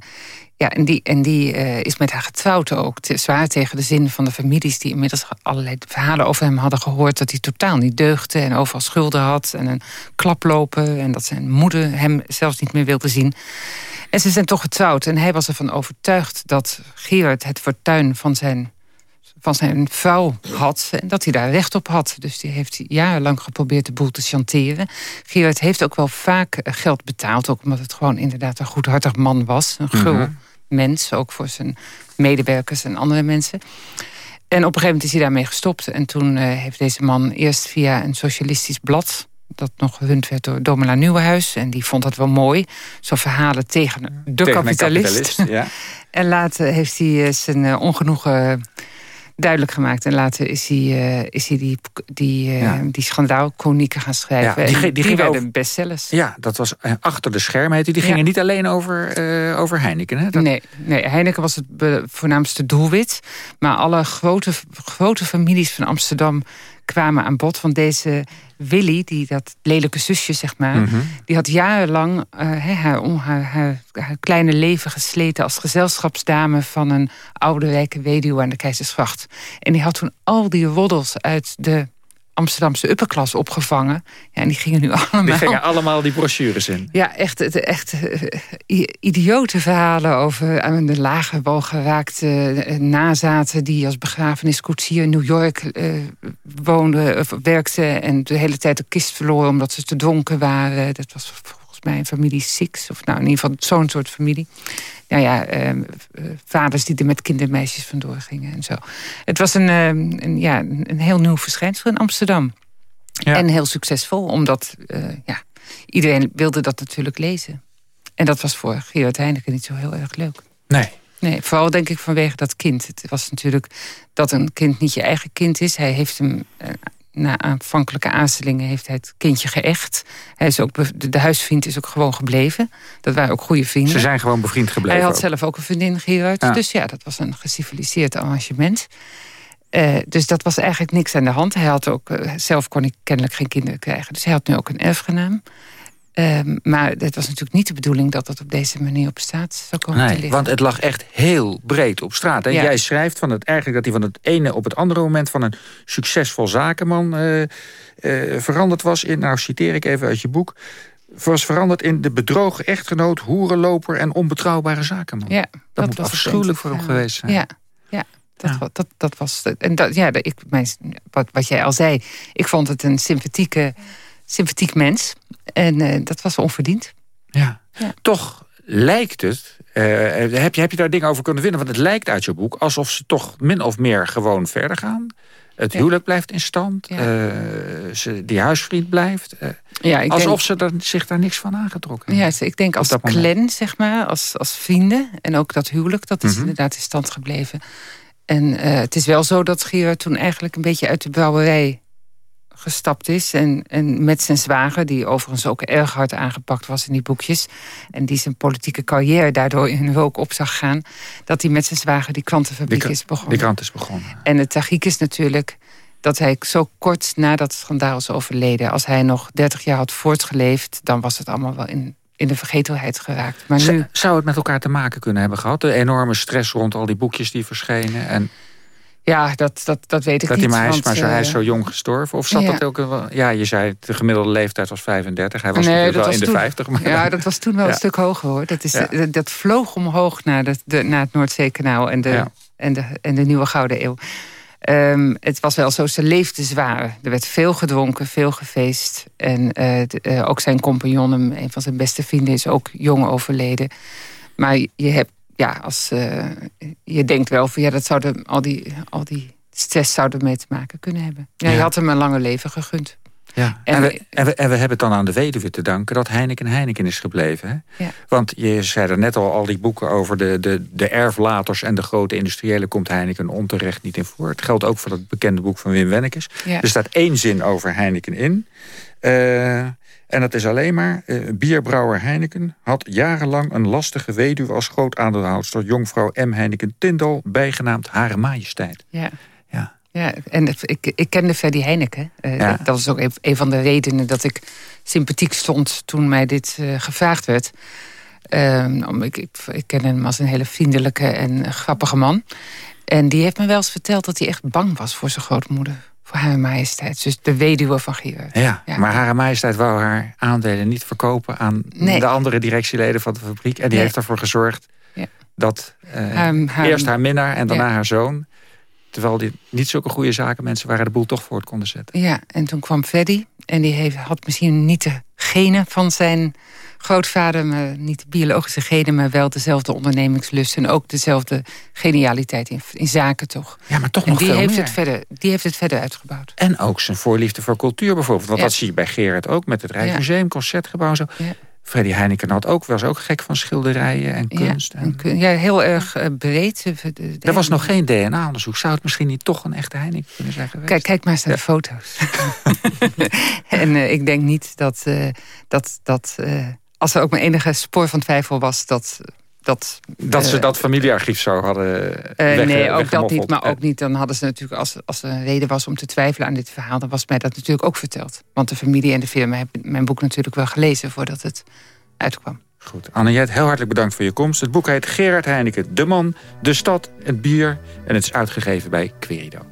ja, en die, en die uh, is met haar getrouwd ook. Zwaar tegen de zin van de families die inmiddels allerlei verhalen over hem hadden gehoord. Dat hij totaal niet deugde en overal schulden had. En een klaplopen. En dat zijn moeder hem zelfs niet meer wilde zien. En ze zijn toch getrouwd. En hij was ervan overtuigd dat Gerard het fortuin van zijn, van zijn vrouw had. En dat hij daar recht op had. Dus die heeft jarenlang geprobeerd de boel te chanteren. Gerard heeft ook wel vaak geld betaald. Ook omdat het gewoon inderdaad een goedhartig man was. Een gul mm -hmm. mens. Ook voor zijn medewerkers en andere mensen. En op een gegeven moment is hij daarmee gestopt. En toen uh, heeft deze man eerst via een socialistisch blad dat nog gerund werd door Domela Nieuwenhuis. En die vond dat wel mooi. Zo verhalen tegen de tegen kapitalist. kapitalist ja. *laughs* en later heeft hij zijn ongenoegen duidelijk gemaakt. En later is hij, uh, is hij die, die, uh, ja. die schandaalkonieken gaan schrijven. Ja, die, die, die, die werden over... bestsellers. Ja, dat was achter de schermen heette. Die gingen ja. niet alleen over, uh, over Heineken. Hè? Dat... Nee, nee, Heineken was het voornaamste doelwit. Maar alle grote, grote families van Amsterdam kwamen aan bod. Want deze Willy, die dat lelijke zusje, zeg maar... Mm -hmm. die had jarenlang uh, haar, haar, haar, haar, kleine leven gesleten... als gezelschapsdame van een oude rijke weduwe aan de Keizersgracht. En die had toen al die roddels uit de Amsterdamse upperklas opgevangen. Ja, en die gingen nu *laughs* allemaal... Die gingen allemaal die brochures in. Ja, echt, echt uh, idiote verhalen over aan de lage wal geraakte uh, nazaten... die als begrafeniskoetsier in New York uh, woonden of werkten... en de hele tijd de kist verloren omdat ze te dronken waren. Dat was volgens mij een familie Six. Of nou, in ieder geval zo'n soort familie nou ja, eh, vaders die er met kindermeisjes vandoor gingen en zo. Het was een, eh, een ja, een heel nieuw verschijnsel in Amsterdam. Ja. En heel succesvol, omdat uh, ja, iedereen wilde dat natuurlijk lezen. En dat was voor Gerard Heineken niet zo heel erg leuk. Nee. Nee, vooral denk ik vanwege dat kind. Het was natuurlijk dat een kind niet je eigen kind is. Hij heeft hem na aanvankelijke aarzelingen heeft hij het kindje geëcht. Hij is ook de, huisvriend is ook gewoon gebleven. Dat waren ook goede vrienden. Ze zijn gewoon bevriend gebleven. Hij had zelf ook een vriendin, Gerard. Ja. Dus ja, dat was een geciviliseerd arrangement. Uh, dus dat was eigenlijk niks aan de hand. Hij had ook, uh, zelf kon ik kennelijk geen kinderen krijgen. Dus hij had nu ook een erfgenaam. Um, maar het was natuurlijk niet de bedoeling dat het op deze manier op straat zou komen nee, te liggen. Want het lag echt heel breed op straat. En ja. jij schrijft van het, eigenlijk dat hij van het ene op het andere moment... van een succesvol zakenman uh, uh, veranderd was in... nou citeer ik even uit je boek... was veranderd in de bedrogen echtgenoot, hoerenloper... en onbetrouwbare zakenman. Ja, dat, dat moet afschuwelijk voor hem ja. geweest zijn. Ja, ja. Dat, ja. dat, dat was... En dat, ja, ik, mijn, wat, wat jij al zei, ik vond het een sympathieke sympathiek mens. En uh, dat was onverdiend. Ja. ja. Toch lijkt het... Uh, heb, je, heb je daar dingen over kunnen vinden? Want het lijkt uit je boek alsof ze toch min of meer gewoon verder gaan. Het huwelijk blijft in stand. Ja. Uh, ze, die huisvriend blijft. Uh, ja, ik alsof denk, ze er, zich daar niks van aangetrokken Ja, ik denk als clan, zeg maar, als, als vrienden. En ook dat huwelijk, dat is mm -hmm. inderdaad in stand gebleven. En het is wel zo dat Gerard toen eigenlijk een beetje uit de brouwerij gestapt is. En, en met zijn zwager, die overigens ook erg hard aangepakt was in die boekjes. En die zijn politieke carrière daardoor in rook op zag gaan. Dat hij met zijn zwager die krantenfabriek die, is begonnen. Die krant is begonnen. En het tragiek is natuurlijk dat hij zo kort nadat het schandaal is overleden... als hij nog 30 jaar had voortgeleefd... dan was het allemaal wel in, in de vergetelheid geraakt. Maar nu... Zou het met elkaar te maken kunnen hebben gehad? De enorme stress rond al die boekjes die verschenen... en ja, dat, dat, dat weet ik dat niet. Hij maar, maar zo, hij is zo jong gestorven? Of zat ja. dat ook wel... Ja, je zei de gemiddelde leeftijd was 35. Hij was nee, natuurlijk wel was in toen, de 50. Maar ja, dat was toen wel ja. een stuk hoger hoor. Dat, is, ja. dat, dat, vloog omhoog naar, de, de, naar het Noordzeekanaal en de, en, de, en de Nieuwe Gouden Eeuw. Um, het was wel zo, ze leefde zwaar. Er werd veel gedronken, veel gefeest. En uh, de, uh, ook zijn compagnon, een van zijn beste vrienden, is ook jong overleden. Maar je hebt ja, als, uh, je denkt wel van ja, dat zouden al die, al die stress zouden mee te maken kunnen hebben. Ja, ja. Je had hem een lange leven gegund. Ja, en, en, we, en, we, en we hebben het dan aan de weduwe te danken dat Heineken Heineken is gebleven. Hè? Ja. Want je zei er net al, al die boeken over de, de, de erflaters en de grote industriëlen komt Heineken onterecht niet in voor. Het geldt ook voor het bekende boek van Wim Wennekes. Ja. Er staat één zin over Heineken in. Uh, en dat is alleen maar, uh, bierbrouwer Heineken had jarenlang een lastige weduwe als groot aandeelhoudster, jongvrouw M. Heineken Tindal, bijgenaamd Hare Majesteit. Ja. Ja. Ja, en ik, ik kende Freddy Heineken. Uh, ja. Dat was ook een, een, van de redenen dat ik sympathiek stond toen mij dit uh, gevraagd werd. Um, ik, ik, ik ken hem als een hele vriendelijke en grappige man. En die heeft me wel eens verteld dat hij echt bang was voor zijn grootmoeder voor Hare Majesteit. Dus de weduwe van Gerard. Ja, ja, maar Hare Majesteit wou haar aandelen niet verkopen... aan nee. de andere directieleden van de fabriek. En die nee. heeft ervoor gezorgd ja. dat uh, haar, haar, eerst haar minnaar en daarna ja. haar zoon... terwijl die niet zulke goede zakenmensen waren... de boel toch voort konden zetten. Ja, en toen kwam Freddy. En die heeft, had misschien niet de genen van zijn grootvader... Maar niet de biologische genen, maar wel dezelfde ondernemingslust... en ook dezelfde genialiteit in, in zaken toch. Ja, maar toch en nog die veel heeft meer. Het verder, die heeft het verder uitgebouwd. En ook zijn voorliefde voor cultuur bijvoorbeeld. Want Ja. dat zie je bij Gerard ook met het Rijksmuseum, Concertgebouw en zo. Ja. Freddy Heineken had ook, was ook gek van schilderijen en kunst. Ja, ja heel erg uh, breed. Er was nog geen DNA-onderzoek. Zou het misschien niet toch een echte Heineken kunnen zijn geweest? Kijk, kijk maar eens naar de foto's. *laughs* *laughs* en uh, ik denk niet dat, uh, dat, dat als er ook maar enige spoor van twijfel was... dat dat, dat ze dat familiearchief zo hadden uh, Nee, ook dat niet. Maar ook niet. Dan hadden ze natuurlijk, als, als er een reden was om te twijfelen aan dit verhaal... dan was mij dat natuurlijk ook verteld. Want de familie en de firma hebben mijn boek natuurlijk wel gelezen... voordat het uitkwam. Goed. Anniette, heel hartelijk bedankt voor je komst. Het boek heet Gerard Heineken, De Man, De Stad, Het Bier... en het is uitgegeven bij Querido.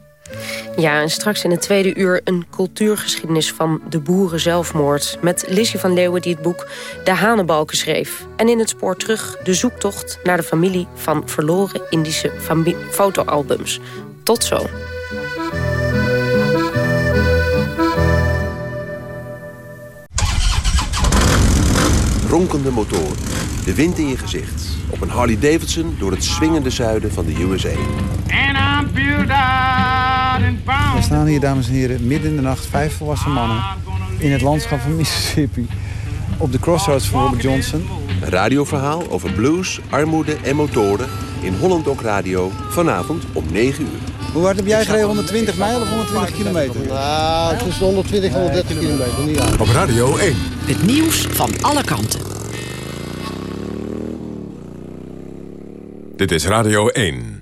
Ja, en straks in het tweede uur een cultuurgeschiedenis van de boeren zelfmoord. Met Lizzie van Leeuwen die het boek De Hanenbalken schreef. En in het spoor terug de zoektocht naar de familie van verloren Indische fotoalbums. Tot zo. Ronkende motoren, de wind in je gezicht. Op een Harley Davidson door het swingende zuiden van de USA. We staan hier, dames en heren, midden in de nacht, vijf volwassen mannen... in het landschap van Mississippi. Op de crossroads van Robert Johnson. Een radioverhaal over blues, armoede en motoren... in Holland ook Radio, vanavond om 9 uur. Hoe hard heb jij gereden? 120 mijl of 120 kilometer? Nou, tussen 120 en 130 kilometer, niet aan. Op Radio 1. Het nieuws van alle kanten. Dit is Radio 1.